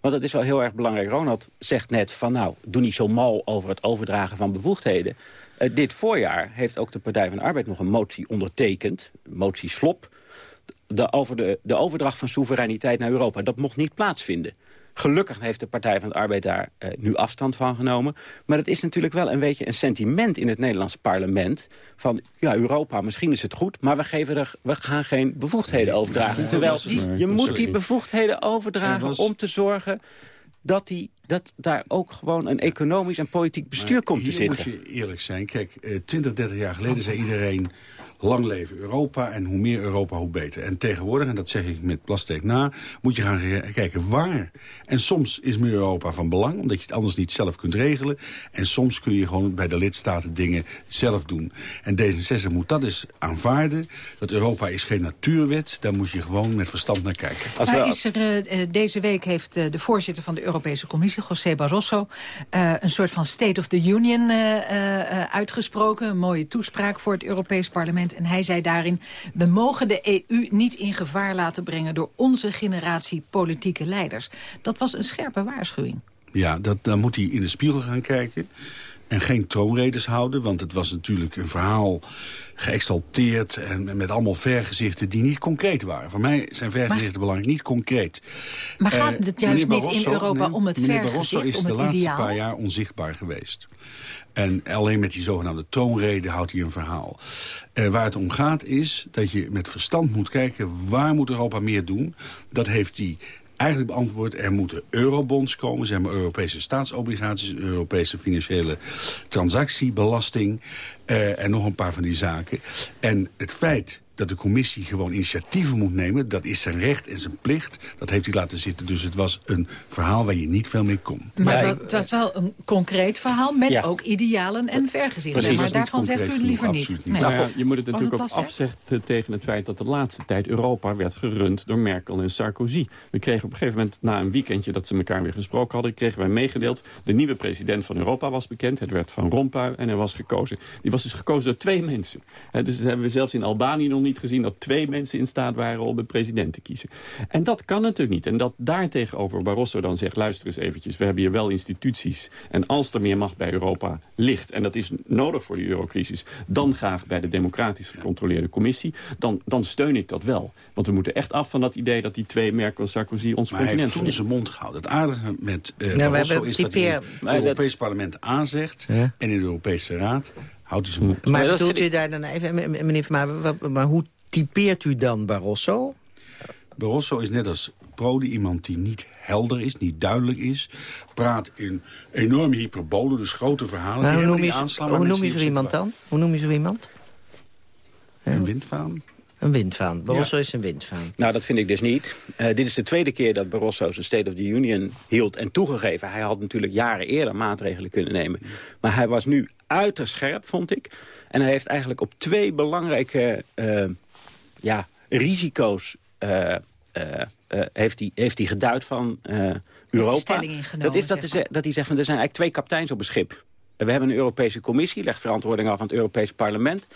Want dat is wel heel erg belangrijk. Ronald zegt net van nou, doe niet zo mal over het overdragen van bevoegdheden. Uh, dit voorjaar heeft ook de Partij van de Arbeid nog een motie ondertekend. Motie Slop. De, over de, de overdracht van soevereiniteit naar Europa. Dat mocht niet plaatsvinden. Gelukkig heeft de Partij van de Arbeid daar uh, nu afstand van genomen. Maar het is natuurlijk wel een beetje een sentiment in het Nederlandse parlement... van, ja, Europa, misschien is het goed... maar we, geven er, we gaan geen bevoegdheden overdragen. Terwijl die, je moet die bevoegdheden overdragen was... om te zorgen dat, die, dat daar ook gewoon een economisch en politiek bestuur maar komt te zitten. moet je eerlijk zijn. Kijk, 20, 30 jaar geleden zei iedereen lang leven Europa en hoe meer Europa, hoe beter. En tegenwoordig, en dat zeg ik met plastic na, moet je gaan kijken waar. En soms is meer Europa van belang, omdat je het anders niet zelf kunt regelen. En soms kun je gewoon bij de lidstaten dingen zelf doen. En D66 moet dat eens aanvaarden. Dat Europa is geen natuurwet, daar moet je gewoon met verstand naar kijken. Als maar is er, uh, deze week heeft uh, de voorzitter van de Europese Commissie, José Barroso, uh, een soort van State of the Union uitgesproken. Een mooie toespraak voor het Europees Parlement. En hij zei daarin, we mogen de EU niet in gevaar laten brengen... door onze generatie politieke leiders. Dat was een scherpe waarschuwing. Ja, dat, dan moet hij in de spiegel gaan kijken en geen troonredes houden. Want het was natuurlijk een verhaal geëxalteerd en met allemaal vergezichten die niet concreet waren. Voor mij zijn vergezichten maar, belangrijk, niet concreet. Maar gaat het uh, juist niet in Europa nee, om het meneer vergezicht, Barroso is om het de laatste ideaal? paar jaar onzichtbaar geweest. En alleen met die zogenaamde troonrede houdt hij een verhaal. Uh, waar het om gaat is dat je met verstand moet kijken... waar moet Europa meer doen? Dat heeft hij eigenlijk beantwoord... er moeten eurobonds komen, zeg maar Europese staatsobligaties... Europese financiële transactiebelasting... Uh, en nog een paar van die zaken. En het feit dat de commissie gewoon initiatieven moet nemen. Dat is zijn recht en zijn plicht. Dat heeft hij laten zitten. Dus het was een verhaal waar je niet veel mee kon. Maar het was, het was wel een concreet verhaal met ook idealen en vergezichten. Precies. Maar Dat is niet daarvan zegt u liever genoeg, niet. absoluut niet. Nee. Nou ja, je moet het natuurlijk ook afzetten tegen het feit dat de laatste tijd Europa werd gerund door Merkel en Sarkozy. We kregen op een gegeven moment, na een weekendje dat ze elkaar weer gesproken hadden, kregen wij meegedeeld, de nieuwe president van Europa was bekend. Het werd Van Rompuy en hij was gekozen. Die was dus gekozen door twee mensen. Hè, dus dat hebben we zelfs in Albanië nog niet gezien, dat twee mensen in staat waren om een president te kiezen. En dat kan natuurlijk niet. En dat daar tegenover Barroso dan zegt, luister eens eventjes, we hebben hier wel instituties. En als er meer macht bij Europa ligt, en dat is nodig voor de eurocrisis, dan graag bij de democratisch gecontroleerde commissie, dan, dan steun ik dat wel. Want we moeten echt af van dat idee dat die twee, Merkel en Sarkozy, ons Maar hij heeft continent toen zijn mond gehouden. Het aardige met eh Nou, Barroso hebben is dat hij het Europees parlement aanzegt... Ja. en in de Europese Raad houdt hij zijn mond. Maar bedoelt vind u daar dan even, meneer Van wat- maar hoe typeert u dan Barroso? Barroso is net als Prodi iemand die niet helder is, niet duidelijk is. Praat in enorme hyperbole, dus grote verhalen. Maar die hoe noem je, aanslaan hoe noem je zo iemand dan? Hoe noem je zo iemand? Een windvaan. Een windvaan. Barroso is een windvaan. Nou, dat vind ik dus niet. Eh, dit is de tweede keer dat Barroso zijn State of the Union hield. En toegegeven, hij had natuurlijk jaren eerder maatregelen kunnen nemen. Maar hij was nu uiterst scherp, vond ik. En hij heeft eigenlijk op twee belangrijke eh, ja, risico's... eh, eh, heeft, hij, heeft hij geduid van Europa. dat is dat, ze- dat hij zegt, van, er zijn eigenlijk twee kapiteins op een schip. We hebben een Europese commissie, legt verantwoording af aan het Europees parlement.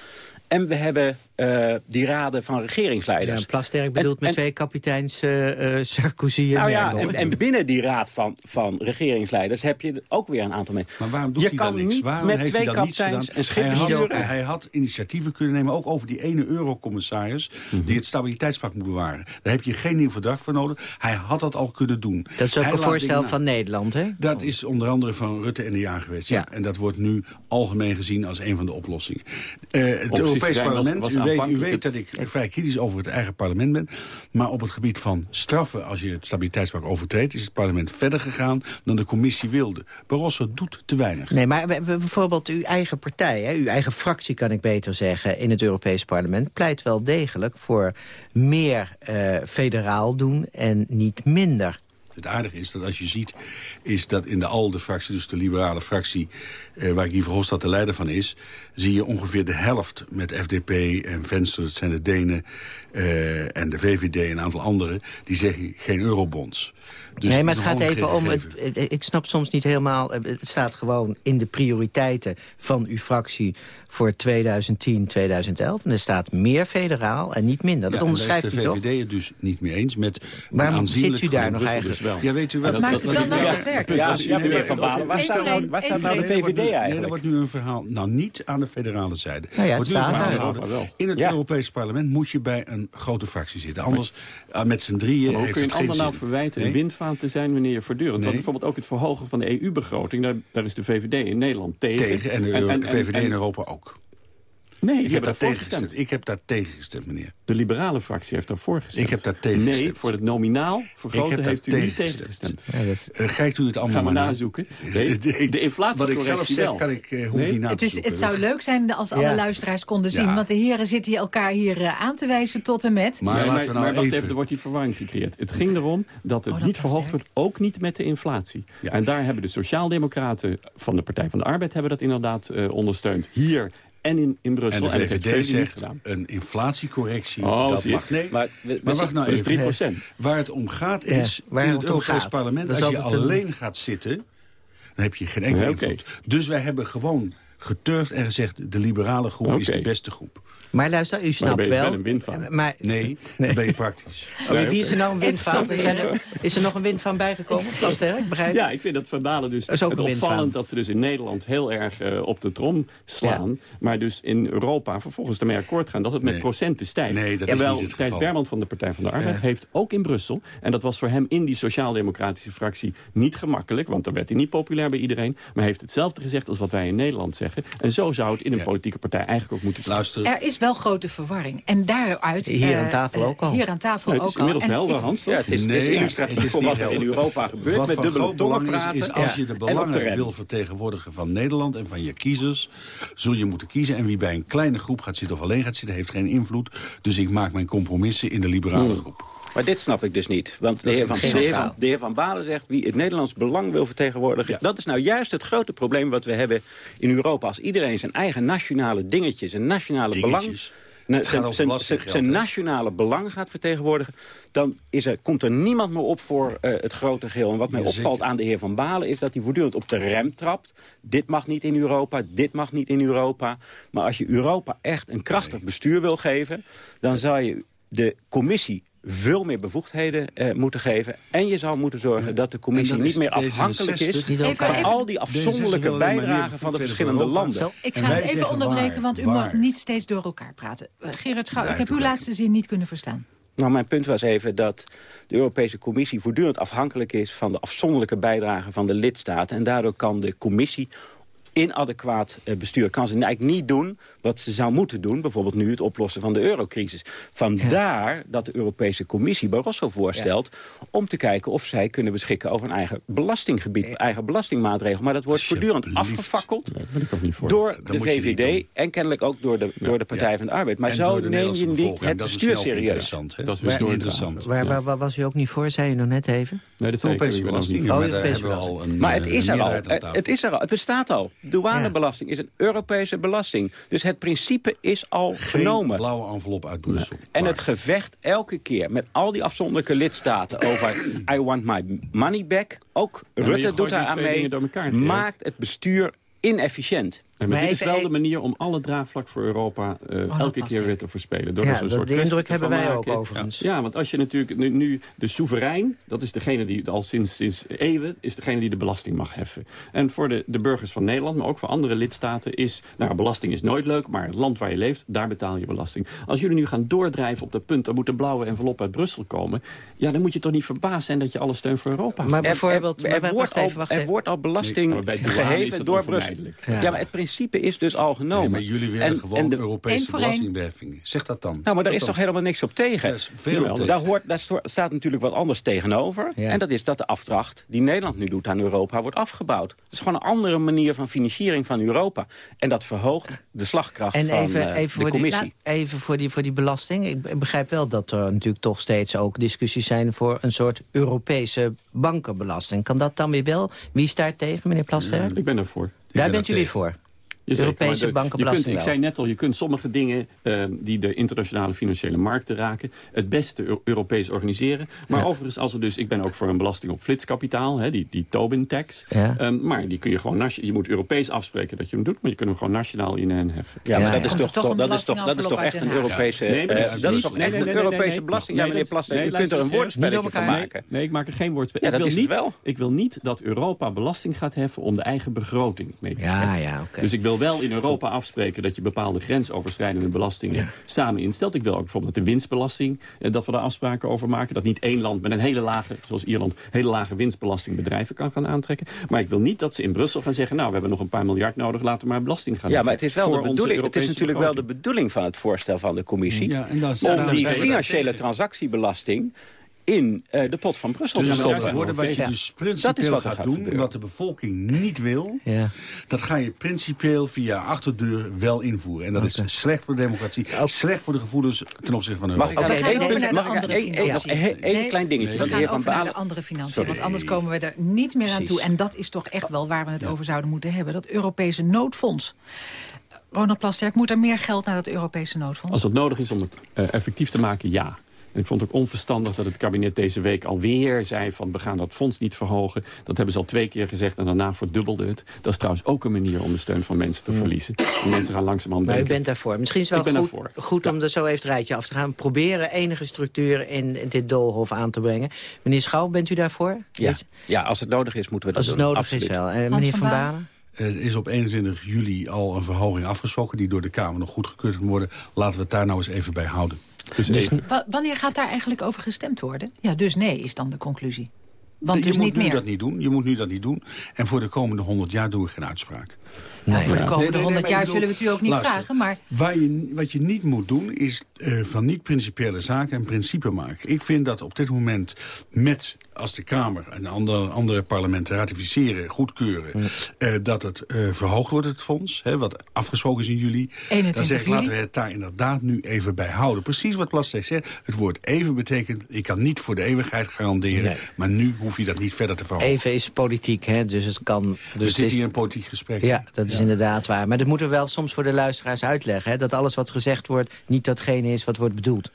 En we hebben eh, die raden van regeringsleiders. Ja, en Plasterk bedoelt En- met en- twee kapiteins eh, eh, Sarkozy en nou ja, en, en binnen die raad van, van regeringsleiders heb je ook weer een aantal mensen. Maar waarom doet je hij kan dan niks? niet Waarom met heeft twee hij dan niets kapiteins gedaan? schip hij, had, hij had initiatieven kunnen nemen, ook over die ene eurocommissaris... Die het stabiliteitspact moet bewaren. Daar heb je geen nieuw verdrag voor nodig. Hij had dat al kunnen doen. Dat is ook Hij een voorstel van. Nederland, hè? Dat is onder andere van Rutte en de Jaar geweest. Ja. Ja. En dat wordt nu algemeen gezien als een van de oplossingen. Eh, het te Europees zijn parlement, was u, weet, u aanvankelijk weet dat ik vrij kritisch over het eigen parlement ben. Maar op het gebied van straffen, als je het stabiliteitspact overtreedt... is het parlement verder gegaan dan de commissie wilde. Barroso doet te weinig. Nee, maar bijvoorbeeld uw eigen partij, hè, uw eigen fractie kan ik beter zeggen... in het Europees parlement pleit wel degelijk voor meer eh, federaal doen en niet minder. Het aardige is dat als je ziet, is dat in de ALDE-fractie, dus de liberale fractie... Eh, waar Guy Verhofstadt de leider van is... zie je ongeveer de helft met FDP en Venster, dat zijn de Denen... eh, en de VVD en een aantal anderen, die zeggen geen eurobonds. Dus nee, maar het gaat even om... Het, ik snap soms niet helemaal... eh, Het staat gewoon in de prioriteiten van uw fractie voor 2010, 2011. En er staat meer federaal en niet minder. Dat Ja, daar u is de toch? VVD het dus niet mee eens met Waarom zit u daar nog eigenlijk? dus wel. Ja, weet u wel. Dat maakt het wel lastig ja, werk. Ja, is- ja, meneer nee, Van Balen, waar Eén staat nou, waar staat nou de. VVD Nee, er eigenlijk? wordt nu een verhaal, nou niet aan de federale zijde. Nou ja, het staat daar. In het Ja. Europese parlement moet je bij een grote fractie zitten. Anders, eh, met z'n drieën heeft kun je het een geen ander nou zin. verwijten Nee? een windvaan te zijn wanneer je voortdurend... Nee. Want bijvoorbeeld ook het verhogen van de EU-begroting... Daar, daar is de VVD in Nederland tegen. Tegen, en de VVD in Europa ook. Nee, Ik heb, daar tegen gestemd. gestemd. ik heb daar tegen gestemd, meneer. De liberale fractie heeft daarvoor gestemd. Ik heb daar tegen Nee, voor het nominaal vergroten heeft u tegen niet tegen gestemd. gestemd. Uh, kijkt u het allemaal Gaan we nazoeken? *laughs* Nee, de Wat ik zelf inflatiecorrectie zeg, kan ik, uh, hoef Nee? niet na Het, te is, het zou leuk zijn als alle Ja. luisteraars konden zien. Ja. Want de heren zitten hier elkaar hier eh, aan te wijzen tot en met. Maar Nee, laten maar, we nou maar wacht even... even, er wordt die verwarring gecreëerd. Het ging erom dat het Oh, dat niet verhoogd wordt, ook niet met de inflatie. Ja. En daar hebben de sociaaldemocraten van de Partij van de Arbeid... hebben dat inderdaad eh, ondersteund. Hier en in, in Brussel. En de VVD VVD niet zegt, een inflatiecorrectie, Oh, dat mag. Nee, Maar, maar, we- wacht nou Dat is even. 3 procent. Waar het om gaat is, in het het Europees parlement... Als je een- alleen gaat zitten, dan heb je geen enkele invloed. Dus wij hebben gewoon geturfd en gezegd... de liberale groep is de beste groep. Maar luister, u snapt ben je wel... wel een windvaan. Maar, Nee, dan ben je praktisch. *laughs* Oh, wie is er nou een windvaan? Zijn er- Is er nog een windvaan bijgekomen? Plasterk, begrijp je? Ja, ik vind dat Van dus is ook het een windvaan. opvallend dat ze dus in Nederland heel erg eh, op de trom slaan. Maar dus in Europa vervolgens ermee akkoord gaan dat het met Nee. procenten stijgt. Nee, dat is Terwijl niet het Thijs. Berman van de Partij van de Arbeid Ja. heeft ook in Brussel... en dat was voor hem in die sociaal-democratische fractie niet gemakkelijk... want dan werd hij niet populair bij iedereen... maar hij heeft hetzelfde gezegd als wat wij in Nederland zeggen. En zo zou het in een Ja. politieke partij eigenlijk ook moeten zijn. Luister, Er is wel grote verwarring. En daaruit... Hier eh, aan tafel ook al. Hier aan tafel het ook is al. inmiddels En helder, ik- Hans. Ja, het is, het is Nee, illustratief het is voor niet wat er in. Europa gebeurt. Wat met van dubbele belang is, praten. is als je de belangen wil vertegenwoordigen van Nederland en van je kiezers, zul je moeten kiezen. En wie bij een kleine groep gaat zitten of alleen gaat zitten, heeft geen invloed. Dus ik maak mijn compromissen in de liberale Hmm. groep. Maar dit snap ik dus niet. Want de heer, van, geen de, heer schaal. van, de heer Van Balen zegt... wie het Nederlands belang wil vertegenwoordigen... dat is nou juist het grote probleem wat we hebben in Europa. Als iedereen zijn eigen nationale dingetjes... zijn nationale Dingetjes. belang... na- zijn, nationale belang gaat vertegenwoordigen... dan is er, komt er niemand meer op voor eh, het grote geheel. En wat mij Ja, opvalt aan de heer Van Balen... is dat hij voortdurend op de rem trapt. Dit mag niet in Europa, dit mag niet in Europa. Maar als je Europa echt een krachtig bestuur wil geven... dan zou je de commissie veel meer bevoegdheden eh, moeten geven. En je zou moeten zorgen dat de commissie dat niet meer afhankelijk is... D66 Even- van even- al die afzonderlijke D66 wil alleen maar bijdragen van de verschillende landen. Zo, ik En ga u even onderbreken, waar, want u waar. mag niet steeds door elkaar praten. Eh, Gerard Schouw, ik heb uw laatste zin niet kunnen verstaan. Nou, mijn punt was even dat de Europese Commissie voortdurend afhankelijk is van de afzonderlijke bijdragen van de lidstaten. En daardoor kan de Commissie inadequaat eh, bestuur. Kan ze eigenlijk niet doen wat ze zou moeten doen. Bijvoorbeeld nu het oplossen van de eurocrisis. Vandaar dat de Europese Commissie Barroso voorstelt... om te kijken of zij kunnen beschikken over een eigen belastinggebied. Eigen belastingmaatregel. Maar dat wordt voortdurend afgefakkeld Daar ben ik ook niet voor. door de VVD en kennelijk ook door de, door de Partij Ja. van de Arbeid. Maar En zo neem je niet het bestuur serieus. Dat is is weer interessant. Waar, waar, waar was u ook niet voor, zei u nog net even? Nee, dat Europese belasting, maar Oh, Europese het eh, is er al. Het, is er al. Het bestaat al. Douanebelasting is een Europese belasting. Dus het principe is al Geen genomen. blauwe envelop uit Brussel. En het gevecht elke keer met al die afzonderlijke lidstaten over *clears throat* I want my money back. Ook Rutte doet daar aan mee. elkaar. Maakt het bestuur inefficiënt. Ja, maar, dit is wel de manier om alle draagvlak voor Europa eh, dat elke keer er. weer te verspelen. Door Ja, zo'n dat- soort de indruk hebben wij ook overigens. Ja, want als je natuurlijk nu, nu de soeverein, dat is degene die al sinds, sinds eeuwen, is degene die de belasting mag heffen. En voor de, de burgers van Nederland, maar ook voor andere lidstaten is, nou belasting is nooit leuk, maar het land waar je leeft, daar betaal je belasting. Als jullie nu gaan doordrijven op dat punt, dan moet de blauwe envelop uit Brussel komen. Ja, dan moet je toch niet verbaasd zijn dat je alle steun voor Europa Maar hebt. bijvoorbeeld... er, maar er, wordt, al, wacht er wordt al belasting geheven door Brussel. Ja. Ja. maar het principe is dus al genomen. Nee, maar jullie willen En- gewoon en de- Europese belastingheffing. Zeg dat dan. Nou, maar daar is toch helemaal niks op tegen? Er is veel op tegen. Daar, hoort, daar staat natuurlijk wat anders tegenover. Ja. En dat is dat de afdracht die Nederland nu doet aan Europa wordt afgebouwd. Dat is gewoon een andere manier van financiering van Europa. En dat verhoogt de slagkracht En van even, eh, even, de voor die, commissie. even voor, die, voor die belasting. Ik begrijp wel dat er natuurlijk toch steeds ook discussies zijn... voor een soort Europese bankenbelasting. Kan dat dan weer wel? Wie is daar tegen, meneer Plasterk? Ik ben ervoor. Daar ben bent u weer voor. Europese de- bankenbelasting je kunt, Ik zei net al, je kunt sommige dingen eh, die de internationale financiële markten raken... het beste Eu- Europees organiseren. Maar overigens, als er dus, ik ben ook voor een belasting op flitskapitaal... Hè, die, die Tobin-tax. Ja. Ehm, maar die kun je gewoon... Je moet Europees afspreken dat je hem doet... maar je kunt hem gewoon nationaal in en heffen. Ja, maar Ja. dat is toch, dat is toch, dat is toch echt een Europese... Nee, eh, dat is toch echt een Europese belasting? Ja, meneer nee, u kunt er een woordspelletje van maken. Nee, ik maak er geen woordspel. Ja, ik, dat wil is niet, wel. ik wil niet dat Europa belasting gaat heffen... om de eigen begroting mee te Ja, ja, oké. Dus ik wil wel in Europa afspreken dat je bepaalde grensoverschrijdende belastingen samen instelt. Ik wil ook bijvoorbeeld dat de winstbelasting, eh, dat we daar afspraken over maken. Dat niet één land met een hele lage, zoals Ierland, hele lage winstbelasting bedrijven kan gaan aantrekken. Maar ik wil niet dat ze in Brussel gaan zeggen, nou we hebben nog een paar miljard nodig, laten we maar belasting gaan Ja, maar het is wel de bedoeling. Het is natuurlijk wel de bedoeling van het voorstel van de commissie. Ja, en dan- om die financiële transactiebelasting in eh, de pot van Brussel Dus andere woorden, wat je Ja. dus Dat is principieel wat gaat gaat doen... gebeuren. wat de bevolking niet wil... Ja. dat ga je principieel via achterdeur wel invoeren. En dat is slecht voor de democratie. Slecht voor de gevoelens ten opzichte van Mag Europa. ik We aan gaan één over punt- naar de mag ik andere één- financiën. Nee, klein dingetje. We want de gaan over naar de andere financiën, Sorry. want anders komen we er niet meer aan toe. En dat is toch echt wel waar we het over zouden moeten hebben. Dat Europese noodfonds. Ronald Plasterk, moet er meer geld naar dat Europese noodfonds? Als het nodig is om het eh, effectief te maken, ja. En ik vond het ook onverstandig dat het kabinet deze week alweer zei... van we gaan dat fonds niet verhogen. Dat hebben ze al twee keer gezegd en daarna verdubbelde het. Dat is trouwens ook een manier om de steun van mensen te verliezen. En mensen gaan langzamerhand Maar u bent daarvoor. Misschien is het wel goed, daarvoor. goed om er zo even het rijtje af te gaan. Proberen enige structuur in dit doolhof aan te brengen. Meneer Schouw, bent u daarvoor? Ja. Is- ja, als het nodig is, moeten we dat Als het doen. nodig Absoluut. is wel. En Hans meneer van Van Balen? Balen? Er is op 21 juli al een verhoging afgesproken... die door de Kamer nog goedgekeurd moet worden. Laten we het daar nou eens even bij houden. Dus Wa- wanneer gaat daar eigenlijk over gestemd worden? Ja, dus nee, is dan de conclusie. Want dus je moet niet nu meer. dat niet doen. Je moet nu dat niet doen. En voor de komende 100 jaar doe ik geen uitspraak. Nou, voor de komende Nee, nee, nee, 100 maar jaar zullen we het u ook niet luister, vragen. Maar Waar je, wat je niet moet doen, is eh, van niet-principiële zaken een principe maken. Ik vind dat op dit moment met, als de Kamer en andere, andere parlementen ratificeren, goedkeuren... eh, dat het eh, verhoogd wordt, het fonds, hè, wat afgesproken is in juli. 21 dan zeg ik, laten we het daar inderdaad nu even bij houden. Precies wat Plastek zegt, het woord even betekent... ik kan niet voor de eeuwigheid garanderen, Nee. maar nu hoef je dat niet verder te verhogen. Even is politiek, hè, dus het kan... Dus we zitten is- hier in een politiek gesprek. Ja, dat is inderdaad waar. Maar dat moeten we wel soms voor de luisteraars uitleggen. Hè? Dat alles wat gezegd wordt niet datgene is wat wordt bedoeld.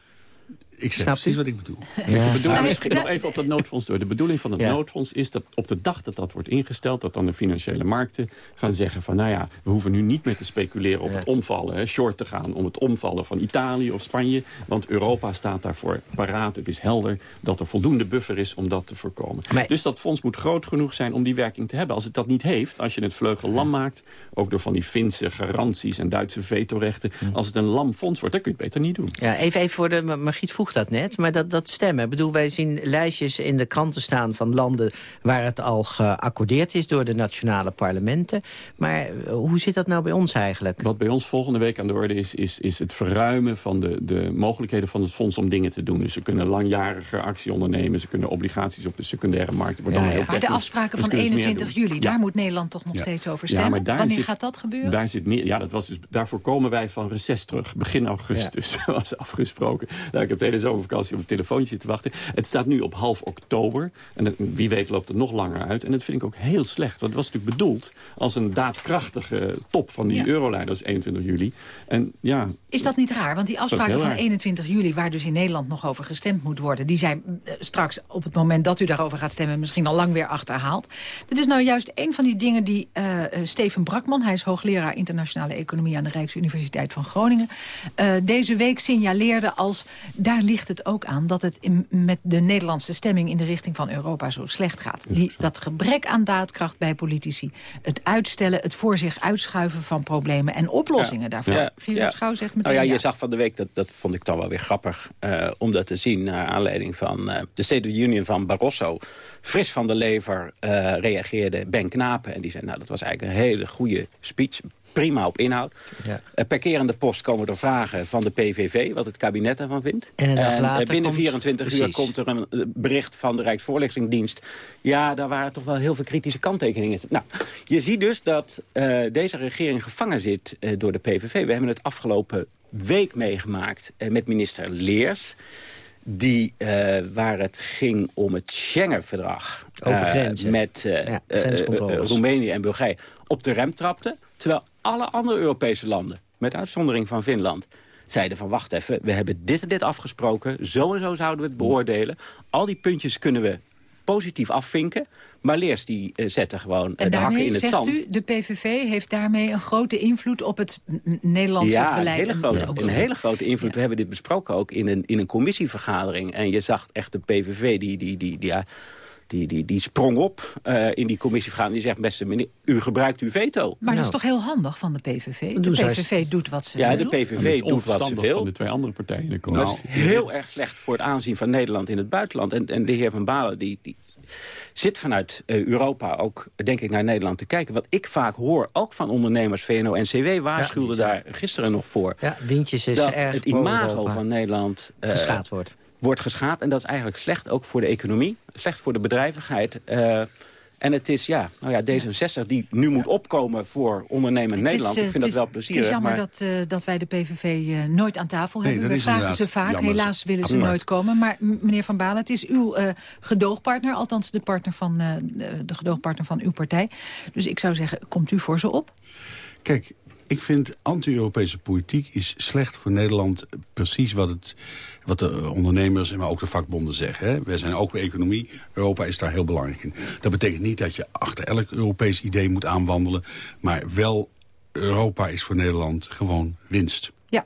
Ik zeg Snap precies wat ik bedoel. De bedoeling is, nog even op dat noodfonds door. De bedoeling van het Ja. noodfonds is dat op de dag dat dat wordt ingesteld... dat dan de financiële markten gaan zeggen van... nou ja, we hoeven nu niet meer te speculeren op Ja. het omvallen... Hè, short te gaan om het omvallen van Italië of Spanje. Want Europa staat daarvoor paraat. Het is helder dat er voldoende buffer is om dat te voorkomen. Maar- dus dat fonds moet groot genoeg zijn om die werking te hebben. Als het dat niet heeft, als je het vleugel lam maakt... ook door van die Finse garanties en Duitse vetorechten... als het een lam fonds wordt, dan kun je het beter niet doen. Ja, even, even voor de... Ma- Margriet vroeg dat net, maar dat, dat stemmen. Ik bedoel, wij zien lijstjes in de kranten staan van landen... waar het al geaccordeerd is door de nationale parlementen. Maar eh, hoe zit dat nou bij ons eigenlijk? Wat bij ons volgende week aan de orde is, is, is het verruimen van de, de mogelijkheden van het fonds om dingen te doen. Dus ze kunnen langjarige actie ondernemen, ze kunnen obligaties op de secundaire markt. Het wordt Ja, allemaal ja. heel Maar de afspraken van kunnen ze meer 21 doen. juli, Ja. daar moet Nederland toch nog Ja. steeds over Ja, stemmen. maar daar Wanneer zit- gaat dat gebeuren? Daar zit meer, ja, dat was dus, daarvoor komen wij van reces terug. Begin augustus *laughs* was afgesproken. Nou, ik heb de hele zomervakantie op het telefoontje zitten wachten. Het staat nu op half oktober. En het- wie weet loopt het nog langer uit. En dat vind ik ook heel slecht. Want het was natuurlijk bedoeld als een daadkrachtige top van die Ja. euroleiders 21 juli. En ja, Is dat niet raar? Want die afspraken van raar. 21 juli... waar dus in Nederland nog over gestemd moet worden... die zijn eh, straks op het moment dat u daarover gaat stemmen... misschien al lang weer achterhaald. Dit is nou juist een van die dingen die eh, Steven Brakman... hij is hoogleraar internationale economie... aan de Rijksuniversiteit van Groningen... deze week signaleerde als... daar ligt het ook aan dat het in- met de Nederlandse stemming... in de richting van Europa zo slecht gaat. Die, dat gebrek aan daadkracht bij politici... het uitstellen, het voor zich uitschuiven van problemen... en oplossingen daarvoor. Ja, Gerard ja. Schouw zegt meteen Nou ja, je zag van de week, dat, dat vond ik dan wel weer grappig... eh, om dat te zien naar aanleiding van eh, de State of the Union van Barroso. Fris van de lever eh, reageerde Ben Knapen. En die zei, nou, dat was eigenlijk een hele goede speech. Prima op inhoud. Ja. Eh, per keer aan de post komen er vragen van de PVV... wat het kabinet ervan vindt. En een dag eh, later binnen komt- 24 uur komt er een eh, bericht van de Rijksvoorlichtingsdienst. Ja, daar waren toch wel heel veel kritische kanttekeningen. Nou, je ziet dus dat deze regering gevangen zit door de PVV. We hebben het afgelopen week meegemaakt met minister Leers... Die, waar het ging om het Schengen-verdrag grenzen. met Ja, Roemenië en Bulgarije op de rem trapte. Terwijl alle andere Europese landen, met uitzondering van Finland zeiden van wacht even, we hebben dit en dit afgesproken. Zo en zo zouden we het beoordelen. Al die puntjes kunnen we positief afvinken. Maar Leers die eh, zette gewoon eh, En de hakken in het zegt zand. u, de PVV heeft daarmee een grote invloed op het Nederlandse ja, beleid. Hele, grote, ook een hele grote invloed. We hebben dit besproken ook in een, in een commissievergadering. En je zag echt de PVV, die, die, die, die, ja, die, die, die sprong op eh, in die commissievergadering. Die zegt, beste meneer, u gebruikt uw veto. Maar dat is toch heel handig van de PVV? De PVV doet wat ze Ja, de. PVV doet wat ze wil. van de twee andere partijen in de Dat coalitie. is heel erg slecht voor het aanzien van Nederland in het buitenland. En, en de heer Van Balen die, die zit vanuit eh, Europa ook, denk ik, naar Nederland te kijken. Wat ik vaak hoor, ook van ondernemers, VNO-NCW waarschuwde daar gisteren nog voor. Ja, Windjes is dat erg het imago van Nederland eh, Geschaad wordt. Wordt geschaad. En dat is eigenlijk slecht ook voor de economie. Slecht voor de bedrijvigheid. eh, en het is ja, nou ja, D66 die nu moet opkomen voor ondernemend is, Nederland. eh, ik vind het dat is- wel plezierig. Het is jammer maar... dat, eh, dat wij de PVV eh, nooit aan tafel Nee, hebben. We is vragen ze vaak. jammer. Helaas willen ze Apart. nooit komen. Maar meneer Van Balen, het is uw eh, gedoogpartner. Althans de, partner van, eh, de- de gedoogpartner van uw partij. Dus ik zou zeggen, komt u voor ze op? Kijk, ik vind anti-Europese politiek is slecht voor Nederland. Precies wat, het, wat de ondernemers en maar ook de vakbonden zeggen. Hè. Wij zijn ook weer economie. Europa is daar heel belangrijk in. Dat betekent niet dat je achter elk Europees idee moet aanwandelen. Maar wel, Europa is voor Nederland gewoon winst. Ja,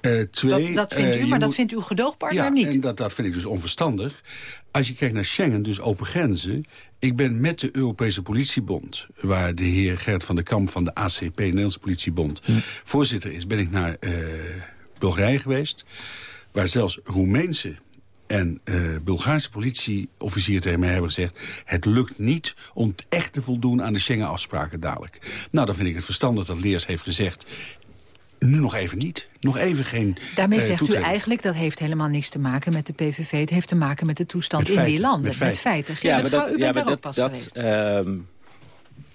Eh, twee, dat, dat vindt eh, u, maar dat vindt uw gedoogpartner ja, niet. en dat, dat vind ik dus onverstandig. Als je kijkt naar Schengen, dus open grenzen... ik ben met de Europese politiebond... waar de heer Gert van der Kamp van de ACP, Nederlandse politiebond... voorzitter is, ben ik naar eh, Bulgarije geweest... waar zelfs Roemeense en uh, Bulgaarse politieofficier tegen mij hebben gezegd... het lukt niet om echt te voldoen aan de Schengen-afspraken dadelijk. Nou, dan vind ik het verstandig dat Leers heeft gezegd... Nu nog even niet. Nog even geen Daarmee uh, zegt u eigenlijk dat heeft helemaal niks te maken met de PVV. Het heeft te maken met de toestand in die landen. Met feiten. Met feiten. Ja, dat, u bent daar ook pas dat, geweest. Uh,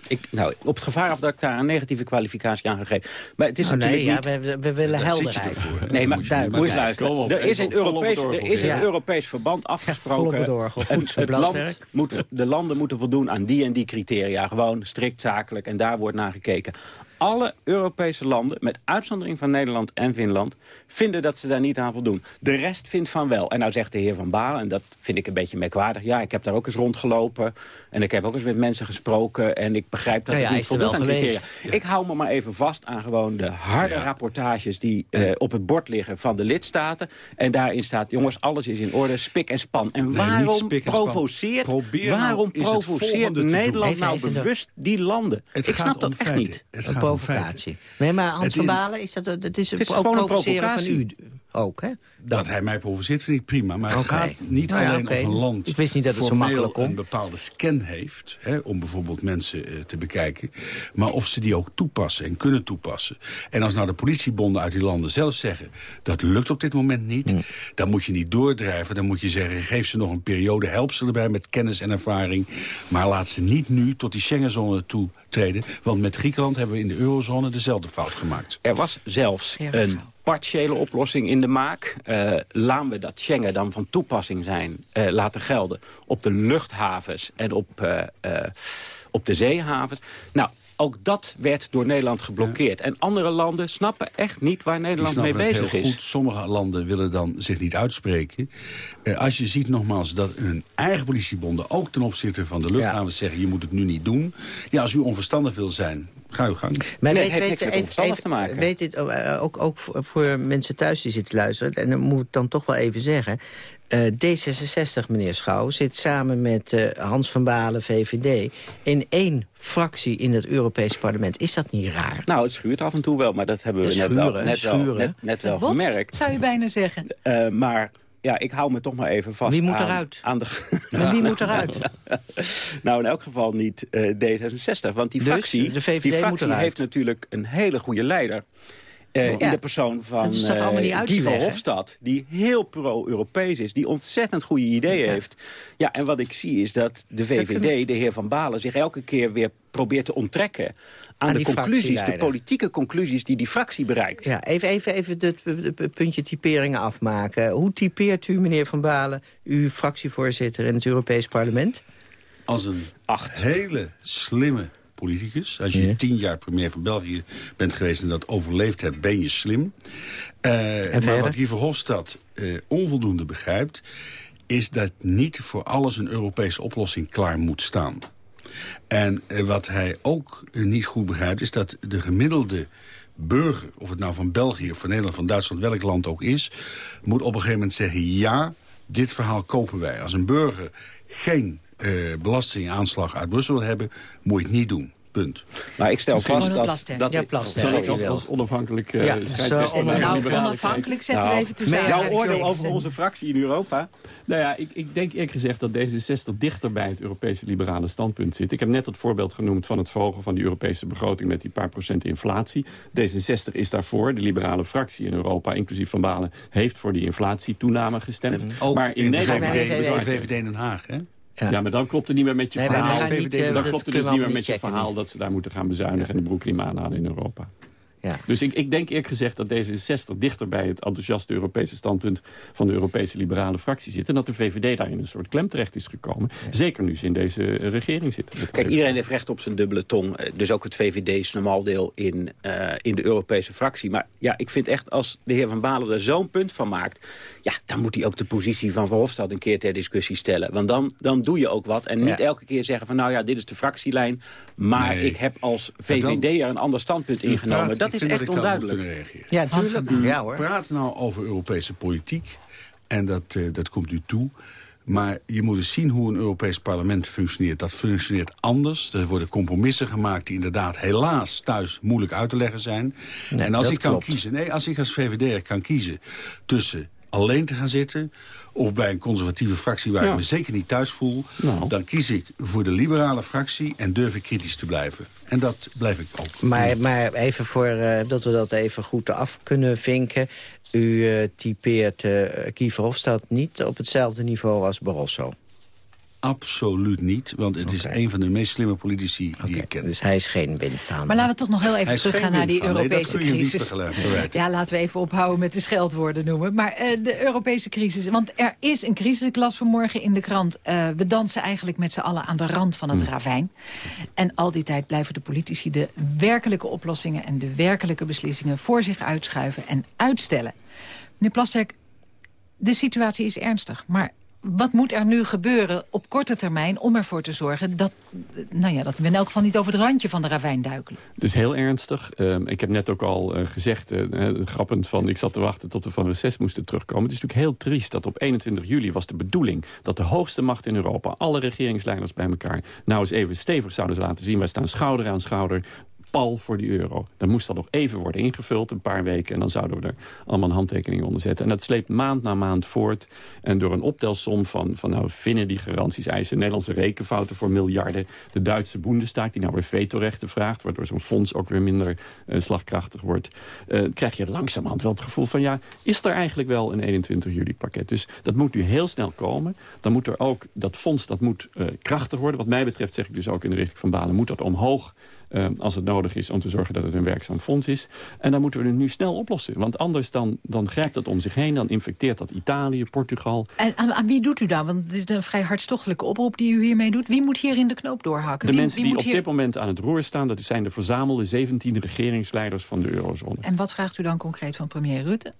ik, nou, op het gevaar af dat ik daar een negatieve kwalificatie aan gegeven. Maar het is oh, natuurlijk nee, niet... ja, we, we willen helderheid. Nee, maar daar moet je luisteren. Er is in Europees, er is in Ja. Europees verband afgesproken... Goed het, land moet, de landen moeten voldoen aan die en die criteria. Gewoon strikt zakelijk en daar wordt naar gekeken. Alle Europese landen, met uitzondering van Nederland en Finland... vinden dat ze daar niet aan voldoen. De rest vindt van wel. En nou zegt de heer Van Balen, en dat vind ik een beetje merkwaardig... ja, ik heb daar ook eens rondgelopen en ik heb ook eens met mensen gesproken... en ik begrijp dat Nou ja, het niet voldoet wel aan criteria. geweest. Ik hou me maar even vast aan gewoon de harde rapportages... die eh, op het bord liggen van de lidstaten. En daarin staat, jongens, alles is in orde, spik en span. En waarom spik en span. provoceert, Probeer nou waarom het provoceert. Nederland nou bewust die landen? Het ik snap dat echt niet. Het gaat provocatie. Nee, maar Hans Het van Balen, is dat, dat is, Het is ook provoceren van u. ook, hè? Dat hij mij provoceert vind ik prima. Maar het gaat niet Nou ja, alleen oké. of een land Ik wist niet dat het zo makkelijk kon. een bepaalde scan heeft... Hè, om bijvoorbeeld mensen eh, te bekijken... maar of ze die ook toepassen en kunnen toepassen. En als nou de politiebonden uit die landen zelf zeggen... dat lukt op dit moment niet, dan moet je niet doordrijven. Dan moet je zeggen, geef ze nog een periode, help ze erbij met kennis en ervaring... maar laat ze niet nu tot die Schengenzone toetreden. Want met Griekenland hebben we in de eurozone dezelfde fout gemaakt. Er was zelfs Gerrit een partiële oplossing in de maak. Eh laten we dat Schengen dan van toepassing zijn, eh, laten gelden... op de luchthavens en op, eh, op de zeehavens. Nou, ook dat werd door Nederland geblokkeerd. En andere landen snappen echt niet waar Nederland mee bezig heel is. Goed. Sommige landen willen dan zich niet uitspreken. Als je ziet nogmaals dat hun eigen politiebonden... ook ten opzichte van de luchthavens zeggen... je moet het nu niet doen. Ja, als u onverstandig wil zijn, ga uw gang. Maar Nee, weet, heeft niks met even- te maken. Weet dit eh, ook, ook voor, mensen thuis die zitten luisteren... en dat moet ik dan toch wel even zeggen... eh, D66, meneer Schouw, zit samen met eh, Hans van Balen, VVD... in één fractie in het Europese parlement. Is dat niet raar? Nou, het schuurt af en toe wel, maar dat hebben we Ja, net wel, net wel, net, net wel Het gemerkt. zou je bijna zeggen. Eh, maar ja, ik hou me toch maar even vast Wie moet aan, eruit? aan de... Wie moet eruit? *laughs* nou, in elk geval niet eh, D66. Want die Dus, fractie, de VVD die fractie heeft natuurlijk een hele goede leider. Eh, In de persoon van niet eh, Guy leggen? Verhofstadt. Die heel pro-Europees is. Die ontzettend goede ideeën heeft. Ja, en wat ik zie is dat de VVD, de heer Van Balen... zich elke keer weer probeert te onttrekken... aan, Aan de conclusies, de politieke conclusies die die fractie bereikt. Ja, even, even, even het puntje typeringen afmaken. Hoe typeert u, meneer Van Balen, uw fractievoorzitter in het Europees parlement? Als een hele slimme politicus. Als je tien jaar premier van België bent geweest en dat overleefd hebt, ben je slim. Eh, maar wat Guy Verhofstadt eh, onvoldoende begrijpt... is dat niet voor alles een Europese oplossing klaar moet staan. En eh, wat hij ook eh, niet goed begrijpt... is dat de gemiddelde burger, of het nou van België... of van Nederland, van Duitsland, welk land ook is... moet op een gegeven moment zeggen... ja, dit verhaal kopen wij. Als een burger geen eh, belastingaanslag uit Brussel wil hebben... moet je het niet doen. Punt. Maar ik stel Misschien- vast dat... dat Ja. Zal ik als, onafhankelijk uh, Ja, scheidsrechter Nou, onafhankelijk zetten we even tussen Jouw oordeel over onze fractie in Europa? Nou ja, ik, ik denk eerlijk gezegd dat D66 dichter bij het Europese liberale standpunt zit. Ik heb net het voorbeeld genoemd van het verhogen van die Europese begroting met die paar procent inflatie. D66 is daarvoor. De liberale fractie in Europa, inclusief Van Balen, heeft voor die inflatietoename gestemd. Ook maar in, in de Nederland... VVD, de nee. VVD in Den Haag, hè? Ja. maar dan klopt het niet meer met je Nee, verhaal. niet, eh, dan dat klopt het dus niet meer met je verhaal dat ze daar moeten gaan bezuinigen en de broekriem aanhalen in Europa. Ja. Dus ik, ik denk eerlijk gezegd dat D66 dichter bij het enthousiaste Europese standpunt van de Europese liberale fractie zit. En dat de VVD daar in een soort klem terecht is gekomen. Zeker nu ze in deze eh, regering zitten. Kijk, iedereen heeft recht op zijn dubbele tong. Eh, Dus ook het VVD is normaal deel in, eh, in de Europese fractie. Maar ja, ik vind echt als de heer Van Balen er zo'n punt van maakt... ja, dan moet hij ook de positie van Verhofstadt een keer ter discussie stellen. Want dan, dan doe je ook wat. En niet Ja. elke keer zeggen van nou ja, dit is de fractielijn. Maar Nee. ik heb als dan- VVD'er een ander standpunt ingenomen. dat is vind echt ik daarop moet onduidelijk. kunnen reageren. Ja, tuurlijk. U Ja hoor. praat nou over Europese politiek. En dat, eh, dat komt u toe. Maar je moet eens zien hoe een Europees parlement functioneert. Dat functioneert anders. Er worden compromissen gemaakt die inderdaad helaas thuis moeilijk uit te leggen zijn. Nee, en als dat ik kan klopt. kiezen, nee, als ik als VVD'er kan kiezen tussen alleen te gaan zitten... of bij een conservatieve fractie waar Ja. ik me zeker niet thuis voel... Nou. dan kies ik voor de liberale fractie en durf ik kritisch te blijven. En dat blijf ik ook. Maar, maar even voor eh, dat we dat even goed af kunnen vinken. U eh, typeert uh, Guy Verhofstadt niet op hetzelfde niveau als Barroso. Absoluut niet, want het is een van de meest slimme politici die ik ken. Dus hij is geen windvaan. Maar laten we toch nog heel even teruggaan naar die windvaan. Nee, dat Europese kun je niet crisis. Ja, laten we even ophouden met de scheldwoorden noemen. Maar eh, de Europese crisis, want er is een crisis. Ik las vanmorgen in de krant, eh, we dansen eigenlijk met z'n allen aan de rand van het ravijn. En al die tijd blijven de politici de werkelijke oplossingen... en de werkelijke beslissingen voor zich uitschuiven en uitstellen. Meneer Plasterk, de situatie is ernstig, maar wat moet er nu gebeuren op korte termijn om ervoor te zorgen dat, nou ja, dat we in elk geval niet over het randje van de ravijn duikelen? Dus heel ernstig. Ehm, ik heb net ook al eh, gezegd, eh, grappend, van ik zat te wachten tot we van reces moesten terugkomen. Het is natuurlijk heel triest dat op 21 juli was de bedoeling dat de hoogste macht in Europa, alle regeringsleiders bij elkaar, nou eens even stevig zouden laten zien. Wij staan schouder aan schouder pal voor die euro. Dan moest dat nog even worden ingevuld, een paar weken... en dan zouden we er allemaal een handtekening onder zetten. En dat sleept maand na maand voort. En door een optelsom van, van nou, Finnen die garanties eisen... Nederlandse rekenfouten voor miljarden... de Duitse Bundestag die nou weer vetorechten vraagt... waardoor zo'n fonds ook weer minder eh, slagkrachtig wordt... eh, krijg je langzamerhand wel het gevoel van... ja, is er eigenlijk wel een 21 juli pakket? Dus dat moet nu heel snel komen. Dan moet er ook, dat fonds dat moet eh, krachtig worden. Wat mij betreft zeg ik dus ook in de richting van Balen... moet dat omhoog eh, als het nodig is om te zorgen dat het een werkzaam fonds is. En dan moeten we het nu snel oplossen. Want anders dan, dan grijpt dat om zich heen. Dan infecteert dat Italië, Portugal. En aan, aan wie doet u dan? Want het is een vrij hartstochtelijke oproep die u hiermee doet. Wie moet hier in de knoop doorhakken? De Wie- mensen wie die op hier- dit moment aan het roer staan... dat zijn de verzamelde 17 regeringsleiders van de eurozone. En wat vraagt u dan concreet van premier Rutte?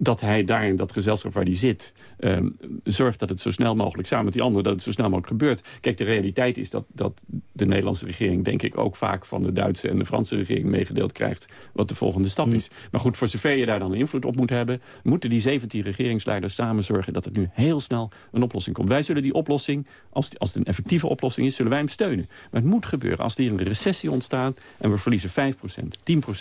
Dat hij daar in dat gezelschap waar hij zit... ehm, zorgt dat het zo snel mogelijk, samen met die anderen... dat het zo snel mogelijk gebeurt. Kijk, de realiteit is dat, dat de Nederlandse regering... denk ik ook vaak van de Duitse en de Franse regering meegedeeld krijgt... wat de volgende stap is. Maar goed, voor zover je daar dan invloed op moet hebben... moeten die 17 regeringsleiders samen zorgen... dat het nu heel snel een oplossing komt. Wij zullen die oplossing, als, die- als het een effectieve oplossing is... zullen wij hem steunen. Maar het moet gebeuren. Als er een recessie ontstaat en we verliezen 5%,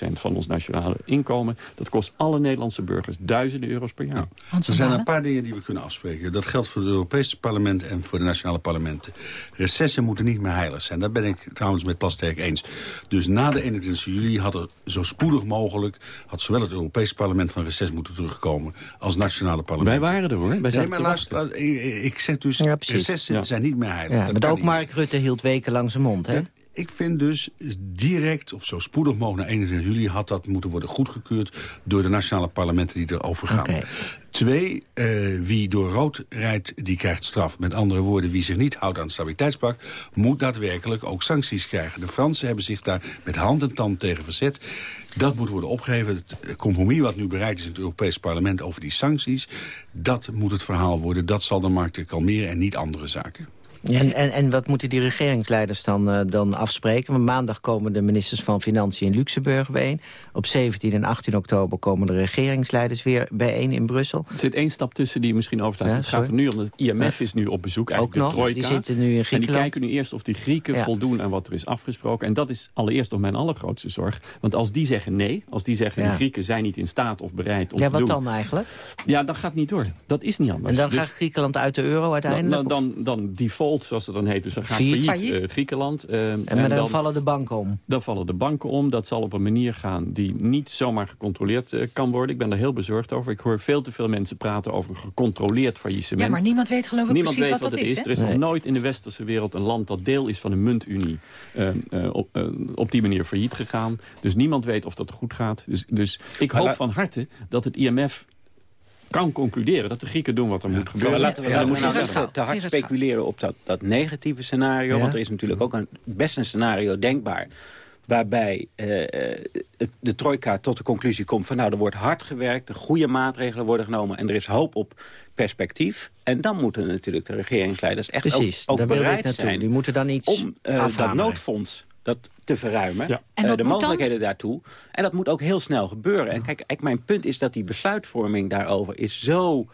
10% van ons nationale inkomen... dat kost alle Nederlandse burgers duizenden euro's per jaar. Er zijn een paar dingen die we kunnen afspreken. Dat geldt voor het Europese parlement en voor de nationale parlementen. Recessen moeten niet meer heilig zijn. Dat ben ik trouwens met Plasterk eens. Dus na de 21 juli had er zo spoedig mogelijk... had zowel het Europese parlement van reces moeten terugkomen... als nationale parlementen. Wij waren er hoor. Wij Nee, zaten maar te luister, ik, ik zeg dus, Ja, recessen Ja. zijn niet meer heilig. Ja, Dat maar ook niet. Mark Rutte hield wekenlang zijn mond, hè? Dat- ik vind dus direct, of zo spoedig mogelijk na 21 juli... had dat moeten worden goedgekeurd door de nationale parlementen die erover gaan. Twee, eh, wie door rood rijdt, die krijgt straf. Met andere woorden, wie zich niet houdt aan het stabiliteitspact... moet daadwerkelijk ook sancties krijgen. De Fransen hebben zich daar met hand en tand tegen verzet. Dat moet worden opgegeven. Het compromis wat nu bereikt is in het Europees parlement over die sancties... dat moet het verhaal worden. Dat zal de markten kalmeren en niet andere zaken. En, en, en wat moeten die regeringsleiders dan, eh, dan afspreken? Want maandag komen de ministers van Financiën in Luxemburg bijeen. Op 17 en 18 oktober komen de regeringsleiders weer bijeen in Brussel. Er zit één stap tussen die misschien overstaat. Ja, het gaat er nu om het IMF Ja. is nu op bezoek. Eigenlijk Ook de nog, trojka. die zitten nu in En die Griekenland. kijken nu eerst of die Grieken Ja. voldoen aan wat er is afgesproken. En dat is allereerst nog mijn allergrootste zorg. Want als die zeggen nee, als die zeggen Ja. de Grieken zijn niet in staat of bereid om Ja, te wat doen. dan eigenlijk? Ja, dat gaat niet door. Dat is niet anders. En dan Dus- gaat Griekenland uit de euro uiteindelijk? dan, dan, dan default, zoals het dan heet. Dus dan gaat Failliet. failliet, eh, Griekenland. eh, en dan, vallen de banken om. dan vallen de banken om. Dat zal op een manier gaan die niet zomaar gecontroleerd eh, kan worden. Ik ben daar heel bezorgd over. Ik hoor veel te veel mensen praten over een gecontroleerd faillissement. Ja, maar niemand weet geloof ik Niemand precies weet wat dat het is. Er is nog nooit in de westerse wereld een land dat deel is van een muntunie op, op die manier failliet gegaan. Dus niemand weet of dat goed gaat. Dus, dus ik Maar hoop van harte dat het IMF kan concluderen dat de Grieken doen wat er moet gebeuren. Laten we, dan laten we nou niet te, hard speculeren op dat, dat negatieve scenario. Ja. Want er is natuurlijk ook een, best een scenario denkbaar... waarbij eh, eh, de trojka tot de conclusie komt van... nou, er wordt hard gewerkt, de goede maatregelen worden genomen... en er is hoop op perspectief. En dan moeten natuurlijk de regeringsleiders echt Precies, ook, ook daar wilde ik bereid naartoe. zijn... Die moeten dan iets om eh, dat noodfonds dat te verruimen. Ja. En Eh, de dan? mogelijkheden daartoe. En dat moet ook heel snel gebeuren. En kijk, kijk, mijn punt is dat die besluitvorming daarover is zo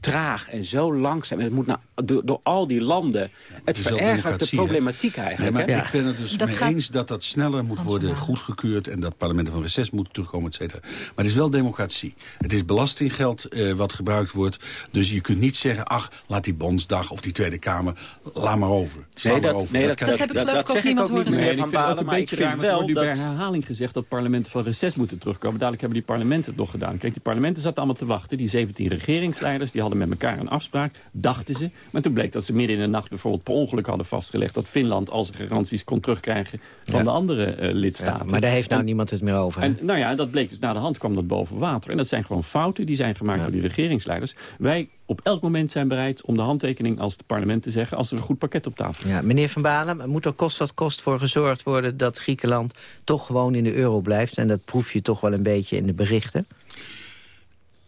traag en zo langzaam. En het moet nou, door, door al die landen. het verergert de problematiek eigenlijk. Nee, maar hè? ik ben het dus Dat mee gaat- eens dat dat sneller moet worden goedgekeurd... en dat parlementen van reces moeten terugkomen, et cetera. Maar het is wel democratie. Het is belastinggeld eh, wat gebruikt wordt. Dus je kunt niet zeggen, ach, laat die Bondsdag of die Tweede Kamer... laat maar over. Sla Nee, maar dat- over. nee, dat- dat heb ik geloof ik ook niemand horen Nee, zeggen ik van vind ook Balen, een maar ik beetje vind raar, want wel wordt nu bij dat... herhaling gezegd dat parlementen van reces moeten terugkomen. Dadelijk hebben die parlementen het nog gedaan. Kijk, die parlementen zaten allemaal te wachten. Die 17 regeringsleiders die hadden met elkaar een afspraak, dachten ze. Maar toen bleek dat ze midden in de nacht bijvoorbeeld per ongeluk hadden vastgelegd... dat Finland al zijn garanties kon terugkrijgen van Ja. de andere eh, lidstaten. maar daar heeft nou En- niemand het meer over. hè? En nou ja, dat bleek dus na de hand kwam dat boven water. En dat zijn gewoon fouten die zijn gemaakt door die regeringsleiders. Wij op elk moment zijn bereid om de handtekening als het parlement te zeggen... als er een goed pakket op tafel is. Ja, meneer Van Balen, moet er kost wat kost voor gezorgd worden... dat Griekenland toch gewoon in de euro blijft? En dat proef je toch wel een beetje in de berichten?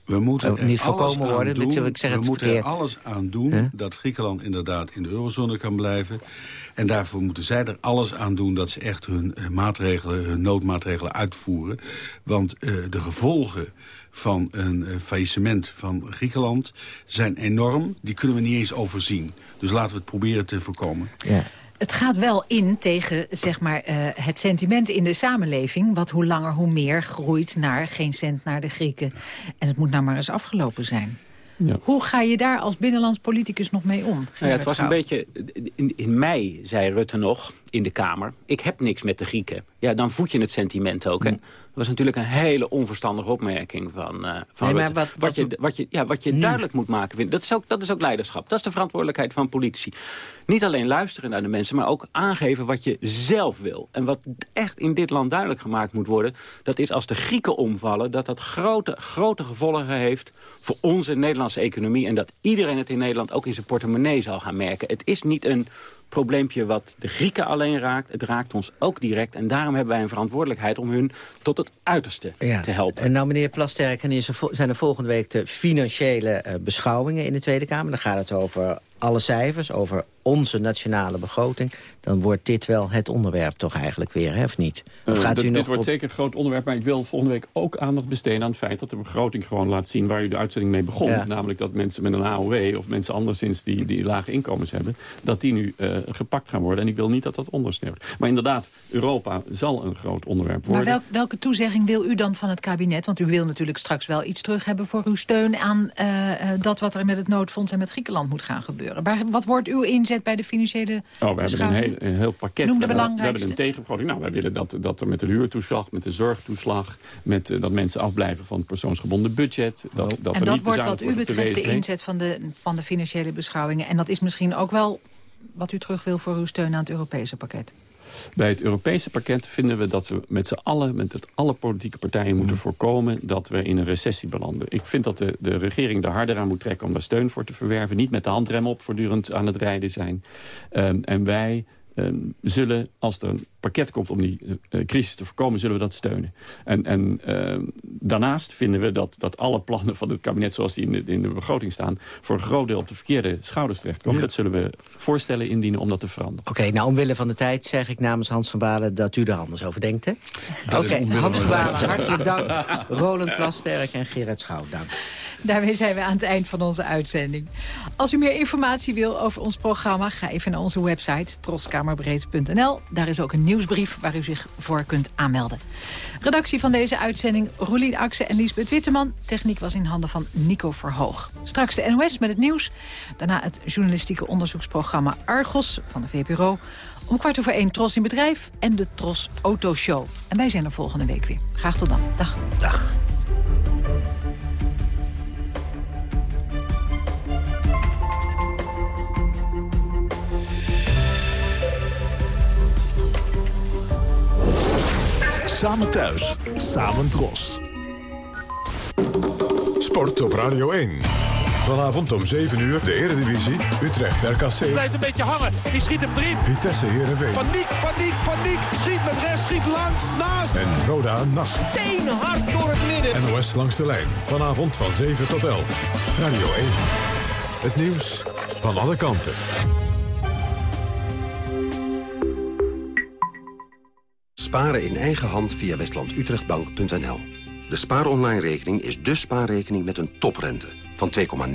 We moeten niet alles voorkomen worden, doen, ik zeg- zeg we het moeten er alles aan doen Huh? dat Griekenland inderdaad in de eurozone kan blijven. En daarvoor moeten zij er alles aan doen dat ze echt hun eh, maatregelen, hun noodmaatregelen uitvoeren. Want eh, de gevolgen van een eh, faillissement van Griekenland zijn enorm. Die kunnen we niet eens overzien. Dus laten we het proberen te voorkomen. Ja. Het gaat wel in tegen zeg maar, eh, het sentiment in de samenleving... wat hoe langer hoe meer groeit naar geen cent naar de Grieken. En het moet nou maar eens afgelopen zijn. Ja. Hoe ga je daar als binnenlands politicus nog mee om? Nou ja, het was een beetje... In, in mei zei Rutte nog in de Kamer... ik heb niks met de Grieken. Ja, dan voed je het sentiment ook. Hè? Mm. Dat was natuurlijk een hele onverstandige opmerking van, eh van Nee, wat- wat- je, wat je, ja, wat je duidelijk moet maken, dat, is ook, dat is ook leiderschap. Dat is de verantwoordelijkheid van politici. Niet alleen luisteren naar de mensen, maar ook aangeven wat je zelf wil. En wat echt in dit land duidelijk gemaakt moet worden... dat is als de Grieken omvallen, dat dat grote, grote gevolgen heeft... voor onze Nederlandse economie. En dat iedereen het in Nederland ook in zijn portemonnee zal gaan merken. Het is niet een probleempje wat de Grieken alleen raakt. Het raakt ons ook direct. En daarom hebben wij een verantwoordelijkheid om hun tot het uiterste Ja. te helpen. En nou, meneer Plasterk, en er zijn er volgende week de financiële eh, beschouwingen in de Tweede Kamer. Dan gaat het over alle cijfers, over onze nationale begroting. Dan wordt dit wel het onderwerp toch eigenlijk weer, hè, of niet? Of Eh, gaat dit, u nog dit wordt op- zeker het groot onderwerp, maar ik wil volgende week ook aandacht besteden aan het feit dat de begroting gewoon laat zien waar u de uitzending mee begon. Ja. Namelijk dat mensen met een AOW of mensen anderszins die, die lage inkomens hebben, dat die nu eh, gepakt gaan worden. En ik wil niet dat dat ondersneeuwt. Maar inderdaad, Europa zal een groot onderwerp worden. Maar welk, welke toezegging wil u dan van het kabinet? Want u wil natuurlijk straks wel iets terug hebben voor uw steun aan eh, eh, dat wat er met het noodfonds en met Griekenland moet gaan gebeuren. Maar wat wordt uw inzet bij de financiële Oh, we hebben een heel, een heel pakket. Noem de we, hebben, we hebben belangrijkste. een tegenbegroting. Nou, wij willen dat, dat er met de huurtoeslag, met de zorgtoeslag... Met, eh, dat mensen afblijven van het persoonsgebonden budget. Dat, dat en er dat niet wordt wat u betreft de inzet van de, van de financiële beschouwingen. En dat is misschien ook wel wat u terug wil voor uw steun aan het Europese pakket. Bij het Europese pakket vinden we dat we met z'n allen, met het, alle politieke partijen moeten voorkomen dat we in een recessie belanden. Ik vind dat de, de regering er harder aan moet trekken om daar steun voor te verwerven. Niet met de handrem op voortdurend aan het rijden zijn. Ehm, en wij ehm, zullen, als er een pakket komt om die eh, eh, crisis te voorkomen, zullen we dat steunen. En, en ehm, daarnaast vinden we dat, dat alle plannen van het kabinet zoals die in de, in de begroting staan, voor een groot deel op de verkeerde schouders terechtkomen. Dat zullen we voorstellen indienen om dat te veranderen. Oké, nou omwille van de tijd zeg ik namens Hans van Balen dat u er anders over denkt, hè? Oké, Hans van Balen, hartelijk dank. Roland Plasterk en Gerard Schouw, dank. Daarmee zijn we aan het eind van onze uitzending. Als u meer informatie wil over ons programma... ga even naar onze website troskamerbreed.nl. Daar is ook een nieuwsbrief waar u zich voor kunt aanmelden. Redactie van deze uitzending Roelien Akse en Liesbeth Witteman. Techniek was in handen van Nico Verhoog. Straks de NOS met het nieuws. Daarna het journalistieke onderzoeksprogramma Argos van de VPRO. Om kwart over één Tros in Bedrijf en de Tros Autoshow. En wij zijn er volgende week weer. Graag tot dan. Dag. Dag. Samen thuis, samen dros. Sport op Radio 1. Vanavond om 7 uur de Eredivisie. Utrecht RKC. Blijft een beetje hangen. Die schiet hem erin. Vitesse Heerenveen. Paniek, paniek, paniek. Schiet met rechts, schiet langs, naast. En Roda NAC. Steenhard door het midden. NOS langs de lijn. Vanavond van 7 tot 11. Radio 1. Het nieuws van alle kanten. Sparen in eigen hand via westlandutrechtbank.nl. De spaaronline-rekening is de spaarrekening met een toprente van van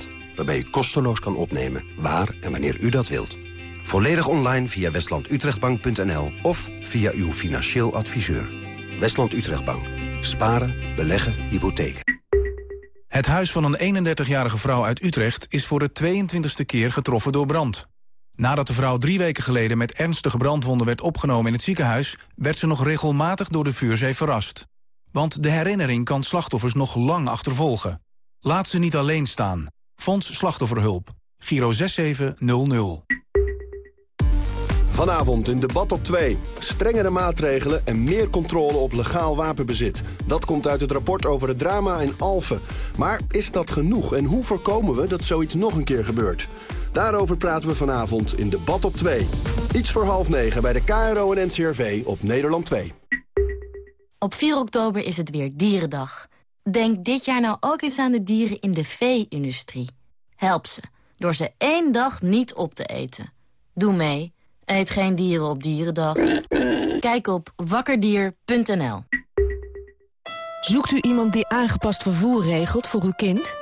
2,9% waarbij u kosteloos kan opnemen waar en wanneer u dat wilt. Volledig online via westlandutrechtbank.nl of via uw financieel adviseur. Westland Utrechtbank. Sparen, beleggen, hypotheken. Het huis van een 31-jarige vrouw uit Utrecht is voor de 22e keer getroffen door brand. Nadat de vrouw drie weken geleden met ernstige brandwonden werd opgenomen in het ziekenhuis... werd ze nog regelmatig door de vuurzee verrast. Want de herinnering kan slachtoffers nog lang achtervolgen. Laat ze niet alleen staan. Fonds Slachtofferhulp. Giro 6700. Vanavond in debat op 2. Strengere maatregelen en meer controle op legaal wapenbezit. Dat komt uit het rapport over het drama in Alphen. Maar is dat genoeg en hoe voorkomen we dat zoiets nog een keer gebeurt? Daarover praten we vanavond in debat op 2. Iets voor half negen bij de KRO en NCRV op Nederland 2. Op 4 oktober is het weer Dierendag. Denk dit jaar nou ook eens aan de dieren in de vee-industrie. Help ze, door ze één dag niet op te eten. Doe mee. Eet geen dieren op Dierendag. Kijk op wakkerdier.nl. Zoekt u iemand die aangepast vervoer regelt voor uw kind?